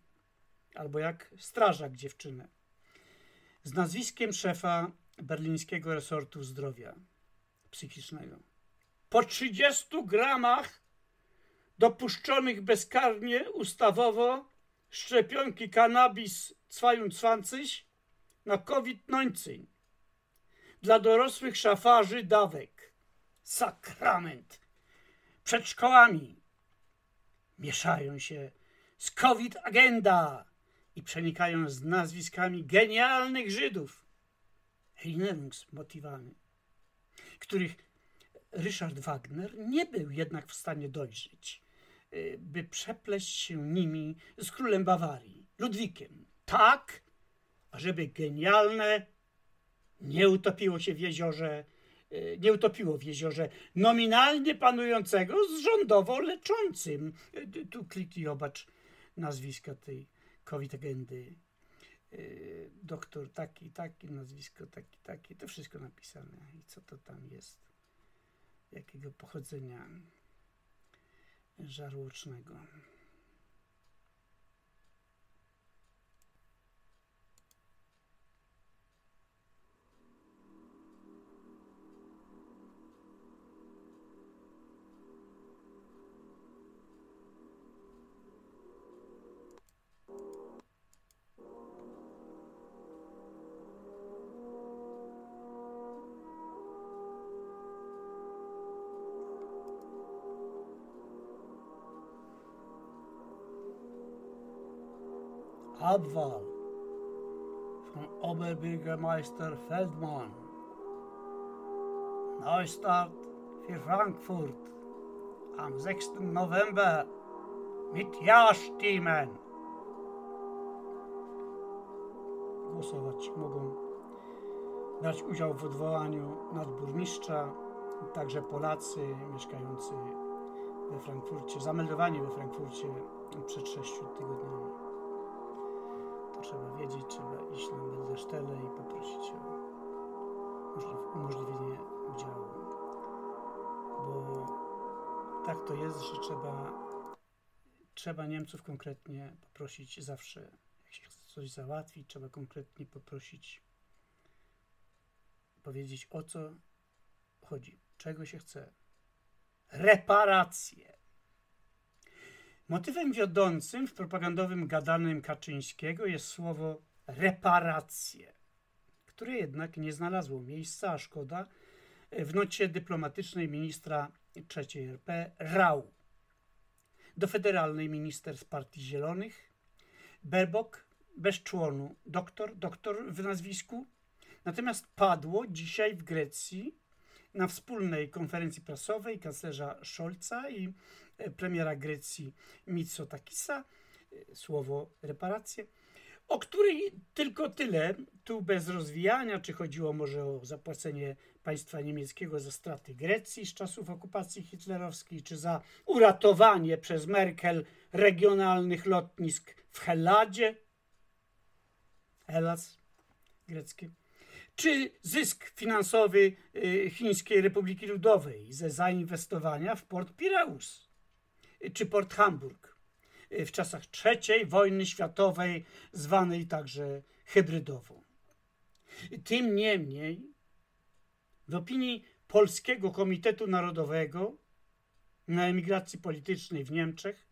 Albo jak strażak dziewczynę. Z nazwiskiem szefa berlińskiego resortu zdrowia psychicznego. Po 30 gramach dopuszczonych bezkarnie ustawowo szczepionki cannabis 22 na COVID-19 dla dorosłych szafarzy dawek. Sakrament. Przed szkołami mieszają się z COVID agenda i przenikają z nazwiskami genialnych Żydów, motywami, których Ryszard Wagner nie był jednak w stanie dojrzeć, y, by przepleść się nimi z królem Bawarii, Ludwikiem, tak, ażeby genialne nie utopiło się w jeziorze, nie utopiło w jeziorze nominalnie panującego z rządowo leczącym. E, tu kliknij, obacz nazwiska tej COVID agendy. E, doktor taki, taki, nazwisko taki, taki, to wszystko napisane. I co to tam jest? Jakiego pochodzenia żarłocznego. Abwahl von Oberbürgermeister Feldmann. Neustart für Frankfurt am 6. November mit Ja-Stimmen. Głosować mogą brać udział w odwołaniu nadburmistrza, także Polacy mieszkający we Frankfurcie, zameldowani we Frankfurcie przed 6 tygodniami. Trzeba wiedzieć, trzeba iść na Meldesztele i poprosić o umożliwienie udziału. Bo tak to jest, że trzeba, trzeba Niemców konkretnie poprosić zawsze, jak się chce coś załatwić, trzeba konkretnie poprosić, powiedzieć o co chodzi, czego się chce. Reparacje. Motywem wiodącym w propagandowym gadanym Kaczyńskiego jest słowo reparacje, które jednak nie znalazło miejsca, a szkoda, w nocie dyplomatycznej ministra III RP Rau. Do federalnej minister z Partii Zielonych Berbok bez członu, doktor, doktor w nazwisku. Natomiast padło dzisiaj w Grecji na wspólnej konferencji prasowej kanclerza Scholza i premiera Grecji Mitsotakisa, słowo reparacje, o której tylko tyle, tu bez rozwijania, czy chodziło może o zapłacenie państwa niemieckiego za straty Grecji z czasów okupacji hitlerowskiej, czy za uratowanie przez Merkel regionalnych lotnisk w Helladzie, Hellas greckie, czy zysk finansowy y, Chińskiej Republiki Ludowej ze zainwestowania w port Pireus, czy port Hamburg w czasach III wojny światowej, zwanej także hybrydową. Tym niemniej, w opinii Polskiego Komitetu Narodowego na emigracji politycznej w Niemczech,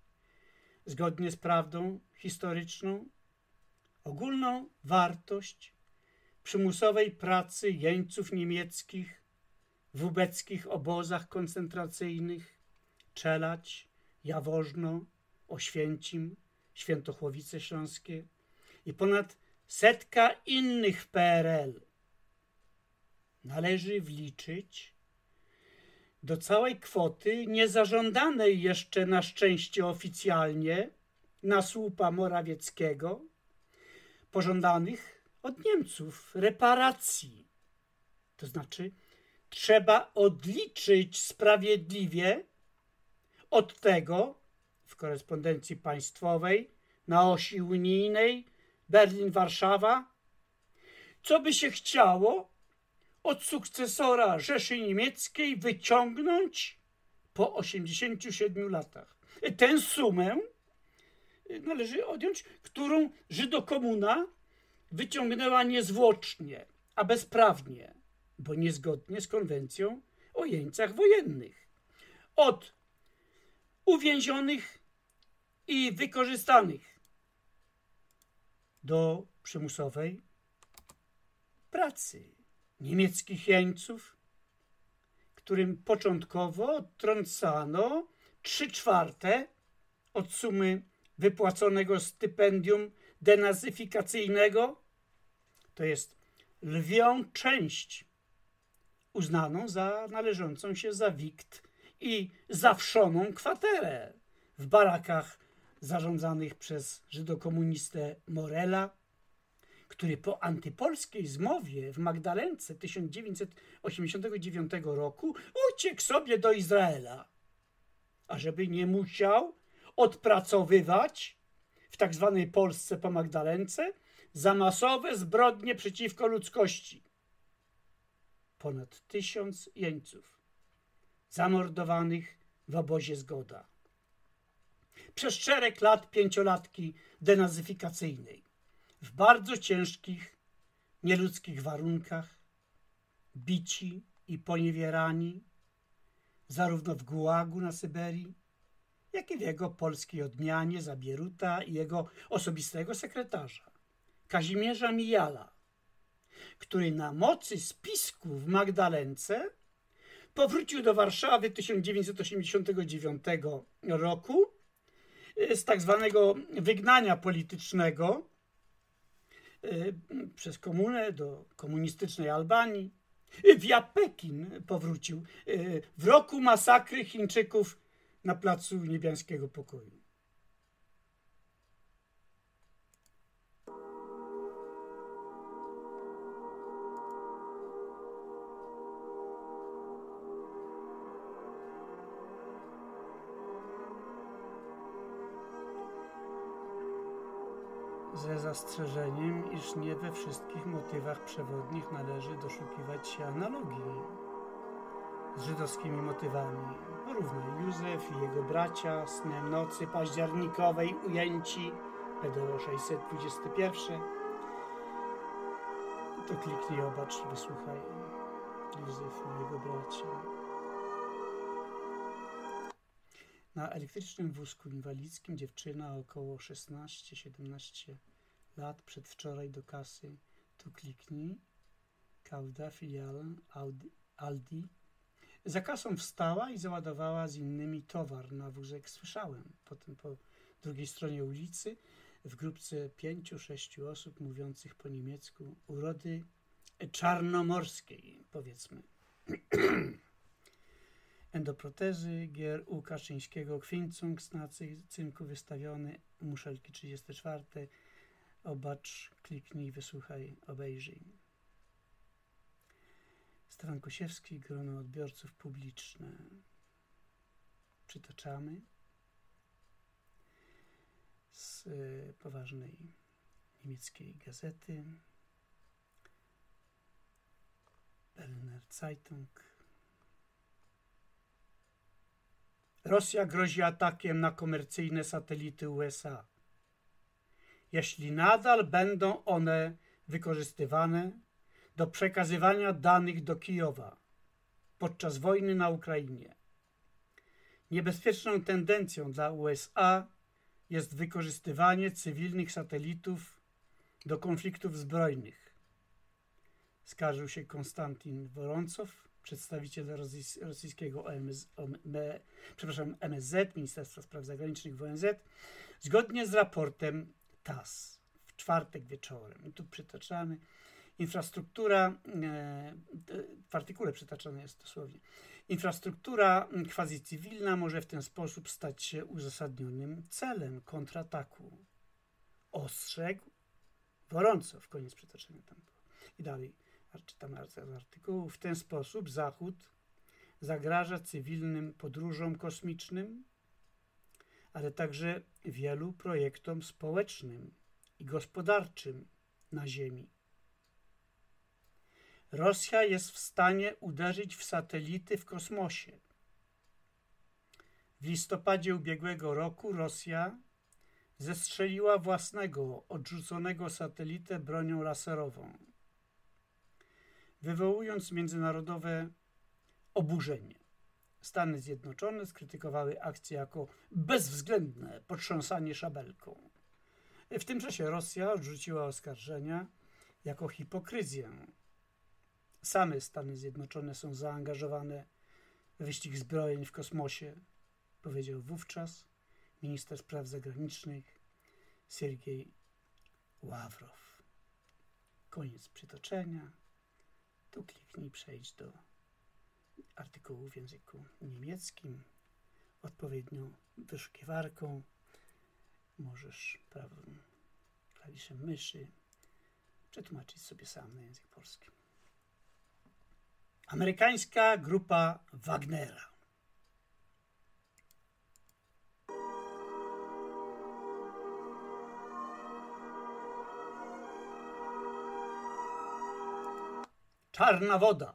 zgodnie z prawdą historyczną, ogólną wartość przymusowej pracy jeńców niemieckich w ubeckich obozach koncentracyjnych Czelać, Jawożno, Oświęcim, Świętochłowice Śląskie i ponad setka innych PRL. Należy wliczyć do całej kwoty niezażądanej jeszcze na szczęście oficjalnie na słupa Morawieckiego, pożądanych od Niemców reparacji. To znaczy, trzeba odliczyć sprawiedliwie od tego, w korespondencji państwowej na osi unijnej Berlin-Warszawa, co by się chciało od sukcesora Rzeszy Niemieckiej wyciągnąć po 87 latach. Tę sumę należy odjąć, którą Żydokomuna wyciągnęła niezwłocznie, a bezprawnie, bo niezgodnie z konwencją o jeńcach wojennych. Od uwięzionych i wykorzystanych. Do przymusowej pracy niemieckich jeńców, którym początkowo odtrącano trzy czwarte od sumy wypłaconego stypendium denazyfikacyjnego, to jest lwią część uznaną za należącą się za wikt i zawszoną kwaterę w barakach zarządzanych przez żydokomunistę Morela, który po antypolskiej zmowie w Magdalence 1989 roku uciekł sobie do Izraela, ażeby nie musiał odpracowywać w tak zwanej Polsce po Magdalence za masowe zbrodnie przeciwko ludzkości. Ponad tysiąc jeńców zamordowanych w obozie zgoda. Przez szereg lat pięciolatki denazyfikacyjnej w bardzo ciężkich, nieludzkich warunkach, bici i poniewierani, zarówno w Gułagu na Syberii, jak i w jego polskiej odmianie za Bieruta i jego osobistego sekretarza, Kazimierza Mijala, który na mocy spisku w Magdalence powrócił do Warszawy 1989 roku z tak zwanego wygnania politycznego y, przez komunę do komunistycznej Albanii. Via Pekin powrócił y, w roku masakry Chińczyków na placu Niebiańskiego Pokoju. Ze zastrzeżeniem, iż nie we wszystkich motywach przewodnich należy doszukiwać się analogii z żydowskimi motywami. Porównaj Józef i jego bracia, snem nocy październikowej ujęci, PDO 621. To kliknij, obacz, wysłuchaj. Józef i jego bracia. Na elektrycznym wózku inwalidzkim dziewczyna około 16-17 lat przedwczoraj do kasy. Tu kliknij. Kauda, filial Audi, Aldi. Za kasą wstała i załadowała z innymi towar na wózek. Słyszałem. Potem po drugiej stronie ulicy w grupce pięciu, sześciu osób mówiących po niemiecku urody czarnomorskiej, powiedzmy. Endoprotezy, gier u Kaczyńskiego, kwińcung z cynku wystawiony, muszelki 34, obacz, kliknij, wysłuchaj, obejrzyj. Stefan Kosiewski, grono odbiorców publiczne. Przytaczamy z y, poważnej niemieckiej gazety Berliner Zeitung Rosja grozi atakiem na komercyjne satelity USA. Jeśli nadal będą one wykorzystywane do przekazywania danych do Kijowa podczas wojny na Ukrainie, niebezpieczną tendencją dla USA jest wykorzystywanie cywilnych satelitów do konfliktów zbrojnych. Skarżył się Konstantin Woroncow, przedstawiciel rosyjskiego OMZ, przepraszam, MSZ, Ministerstwa Spraw Zagranicznych WNZ, zgodnie z raportem TAS w czwartek wieczorem. Tu przytaczamy. Infrastruktura, e, w artykule przytaczane jest dosłownie, infrastruktura quasi-cywilna może w ten sposób stać się uzasadnionym celem kontrataku. Ostrzegł gorąco, w koniec przytaczenia tam było. I dalej czytamy z artykułu, w ten sposób Zachód zagraża cywilnym podróżom kosmicznym, ale także wielu projektom społecznym i gospodarczym na Ziemi. Rosja jest w stanie uderzyć w satelity w kosmosie. W listopadzie ubiegłego roku Rosja zestrzeliła własnego odrzuconego satelitę bronią laserową wywołując międzynarodowe oburzenie. Stany Zjednoczone skrytykowały akcję jako bezwzględne potrząsanie szabelką. W tym czasie Rosja odrzuciła oskarżenia jako hipokryzję. Same Stany Zjednoczone są zaangażowane w wyścig zbrojeń w kosmosie, powiedział wówczas minister spraw zagranicznych Sergiej Ławrow. Koniec przytoczenia. Tu kliknij przejdź do artykułu w języku niemieckim. Odpowiednią wyszukiwarką możesz prawym klawiszem myszy przetłumaczyć sobie sam na język polski. Amerykańska grupa Wagnera. czarna woda,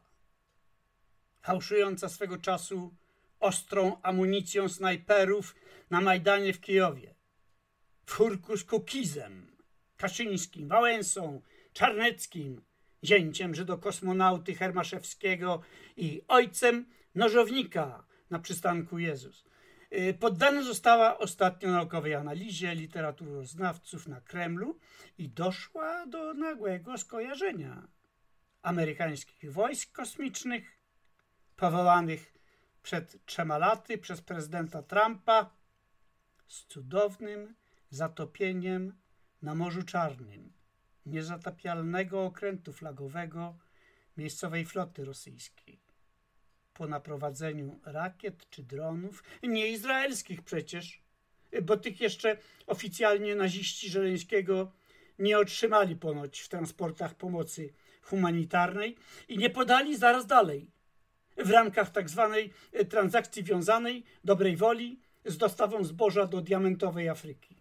fałszująca swego czasu ostrą amunicją snajperów na Majdanie w Kijowie, w chórku z Kukizem, Kaszyńskim, Wałęsą, Czarneckim, zięciem żydokosmonauty Hermaszewskiego i ojcem nożownika na przystanku Jezus. Y, poddana została ostatnio naukowej analizie literaturoznawców na Kremlu i doszła do nagłego skojarzenia amerykańskich wojsk kosmicznych, powołanych przed trzema laty przez prezydenta Trumpa z cudownym zatopieniem na Morzu Czarnym niezatapialnego okrętu flagowego miejscowej floty rosyjskiej. Po naprowadzeniu rakiet czy dronów, nie izraelskich przecież, bo tych jeszcze oficjalnie naziści Żeleńskiego nie otrzymali ponoć w transportach pomocy humanitarnej i nie podali zaraz dalej w ramach tak zwanej transakcji wiązanej dobrej woli z dostawą zboża do diamentowej Afryki.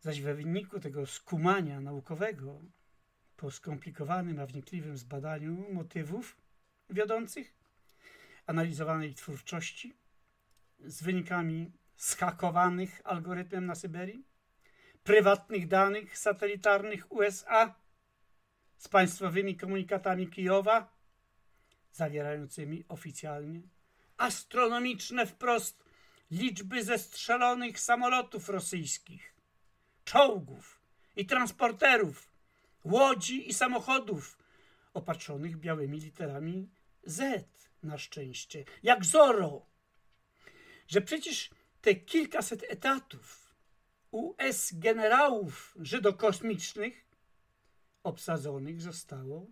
Zaś we wyniku tego skumania naukowego, po skomplikowanym, a wnikliwym zbadaniu motywów wiodących, analizowanej twórczości, z wynikami schakowanych algorytmem na Syberii, prywatnych danych satelitarnych USA, z państwowymi komunikatami Kijowa, zawierającymi oficjalnie. Astronomiczne wprost liczby zestrzelonych samolotów rosyjskich, czołgów i transporterów, łodzi i samochodów opatrzonych białymi literami Z na szczęście, jak Zoro, że przecież te kilkaset etatów US generałów żydokosmicznych obsadzonych zostało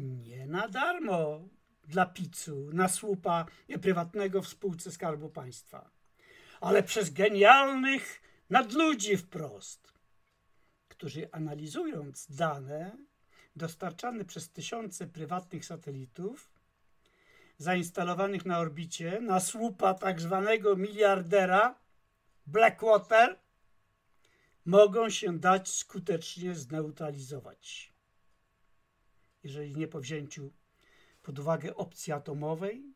nie na darmo dla picu na słupa prywatnego w spółce Skarbu Państwa, ale przez genialnych nadludzi wprost, którzy analizując dane dostarczane przez tysiące prywatnych satelitów zainstalowanych na orbicie na słupa tak zwanego miliardera Blackwater, mogą się dać skutecznie zneutralizować. Jeżeli nie po wzięciu pod uwagę opcji atomowej,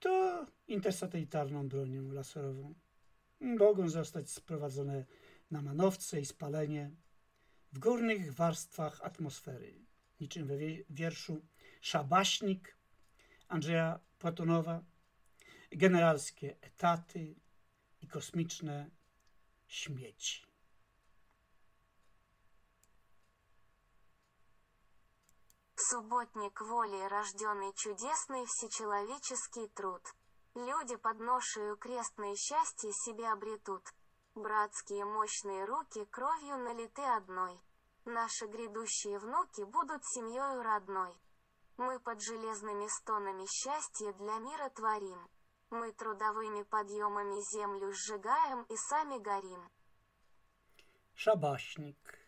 to intersatelitarną bronią laserową. Mogą zostać sprowadzone na manowce i spalenie w górnych warstwach atmosfery, niczym we wierszu Szabaśnik Andrzeja Platonowa, generalskie etaty i kosmiczne śmieci. Субботник воли, рожденный чудесный всечеловеческий труд. Люди под крестное счастье себе обретут. Братские мощные руки кровью налиты одной. Наши грядущие внуки будут семьей родной. Мы под железными стонами счастья для мира творим. Мы трудовыми подъемами землю сжигаем и сами горим. Szabaśnik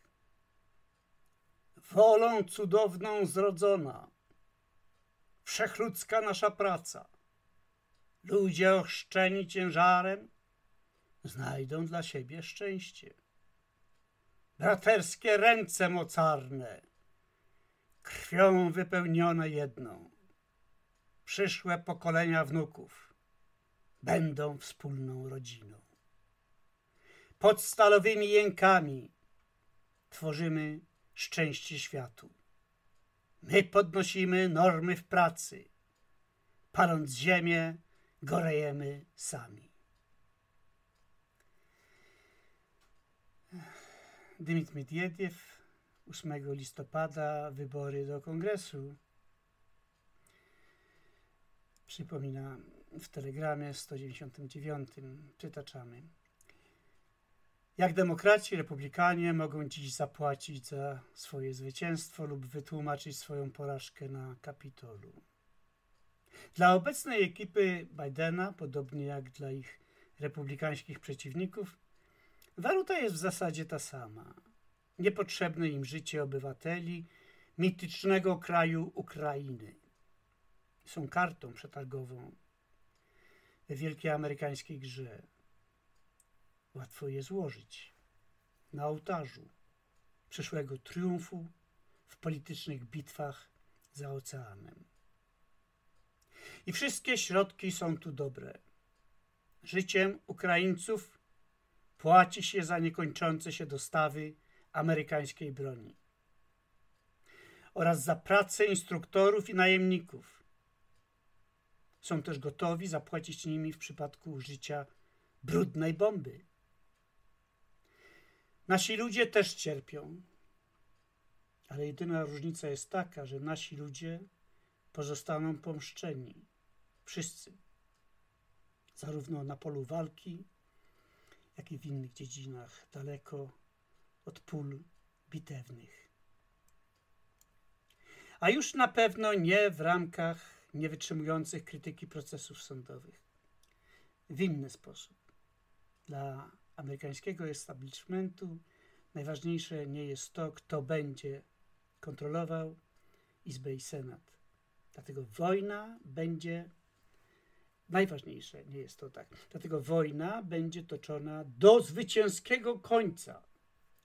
wolą cudowną zrodzona, wszechludzka nasza praca. Ludzie ochrzczeni ciężarem znajdą dla siebie szczęście. Braterskie ręce mocarne, krwią wypełnione jedną, przyszłe pokolenia wnuków będą wspólną rodziną. Pod stalowymi jękami tworzymy szczęście światu. My podnosimy normy w pracy. Paląc ziemię, gorejemy sami. Dmytr Medwiediew, 8 listopada, wybory do kongresu. Przypomina w telegramie 199 przytaczamy. Jak demokraci, republikanie mogą dziś zapłacić za swoje zwycięstwo lub wytłumaczyć swoją porażkę na Kapitolu? Dla obecnej ekipy Bidena, podobnie jak dla ich republikańskich przeciwników, waluta jest w zasadzie ta sama. Niepotrzebne im życie obywateli mitycznego kraju Ukrainy. Są kartą przetargową we wielkiej amerykańskiej grze łatwo je złożyć na ołtarzu przyszłego triumfu w politycznych bitwach za oceanem. I wszystkie środki są tu dobre. Życiem Ukraińców płaci się za niekończące się dostawy amerykańskiej broni oraz za pracę instruktorów i najemników. Są też gotowi zapłacić nimi w przypadku użycia brudnej bomby. Nasi ludzie też cierpią. Ale jedyna różnica jest taka, że nasi ludzie pozostaną pomszczeni. Wszyscy. Zarówno na polu walki, jak i w innych dziedzinach, daleko od pól bitewnych. A już na pewno nie w ramkach niewytrzymujących krytyki procesów sądowych. W inny sposób. Dla amerykańskiego establishmentu najważniejsze nie jest to, kto będzie kontrolował Izbę i Senat. Dlatego wojna będzie najważniejsze, nie jest to tak. Dlatego wojna będzie toczona do zwycięskiego końca,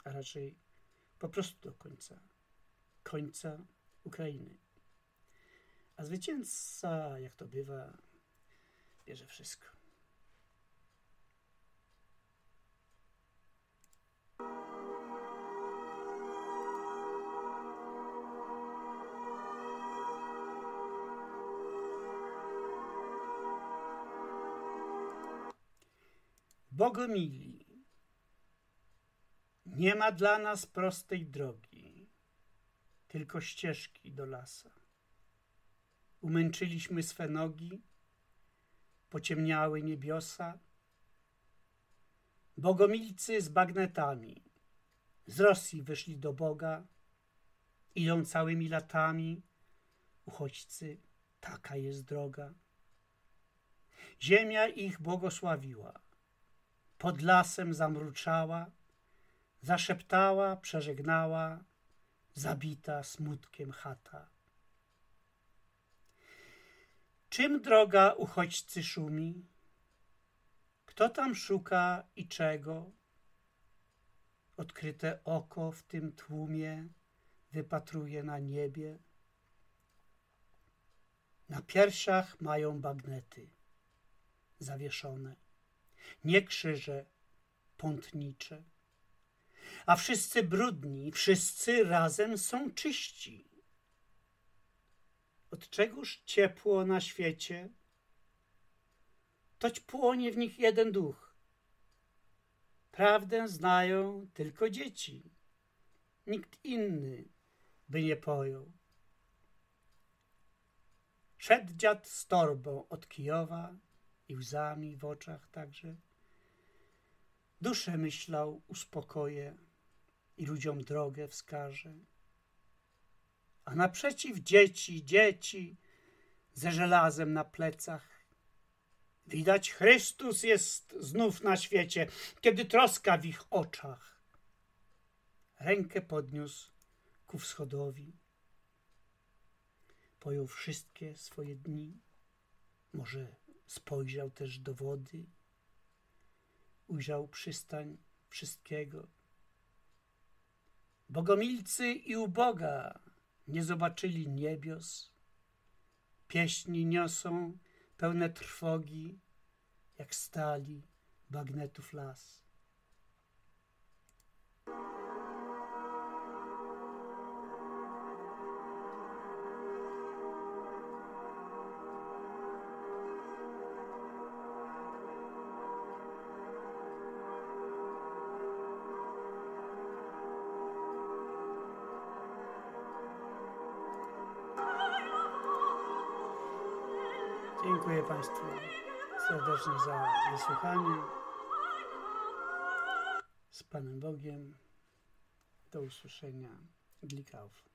a raczej po prostu do końca. Końca Ukrainy. A zwycięzca, jak to bywa, bierze wszystko. Bogomili, nie ma dla nas prostej drogi, tylko ścieżki do lasa. Umęczyliśmy swe nogi, pociemniały niebiosa. Bogomilcy z bagnetami z Rosji wyszli do Boga, idą całymi latami, uchodźcy, taka jest droga. Ziemia ich błogosławiła, pod lasem zamruczała, zaszeptała, przeżegnała, zabita smutkiem chata. Czym droga uchodźcy szumi? Kto tam szuka i czego? Odkryte oko w tym tłumie wypatruje na niebie. Na piersiach mają bagnety zawieszone, nie krzyże pątnicze. A wszyscy brudni, wszyscy razem są czyści. Od czegoż ciepło na świecie? Toć płonie w nich jeden duch. Prawdę znają tylko dzieci. Nikt inny by nie pojął. Szedł dziad z torbą od Kijowa i łzami w oczach także. Duszę myślał, uspokoję i ludziom drogę wskaże a naprzeciw dzieci, dzieci ze żelazem na plecach. Widać, Chrystus jest znów na świecie, kiedy troska w ich oczach. Rękę podniósł ku wschodowi. Pojął wszystkie swoje dni. Może spojrzał też do wody. Ujrzał przystań wszystkiego. Bogomilcy i uboga nie zobaczyli niebios. Pieśni niosą pełne trwogi, jak stali bagnetów las. Państwu serdecznie za wysłuchanie. Z Panem Bogiem. Do usłyszenia. Glikauf.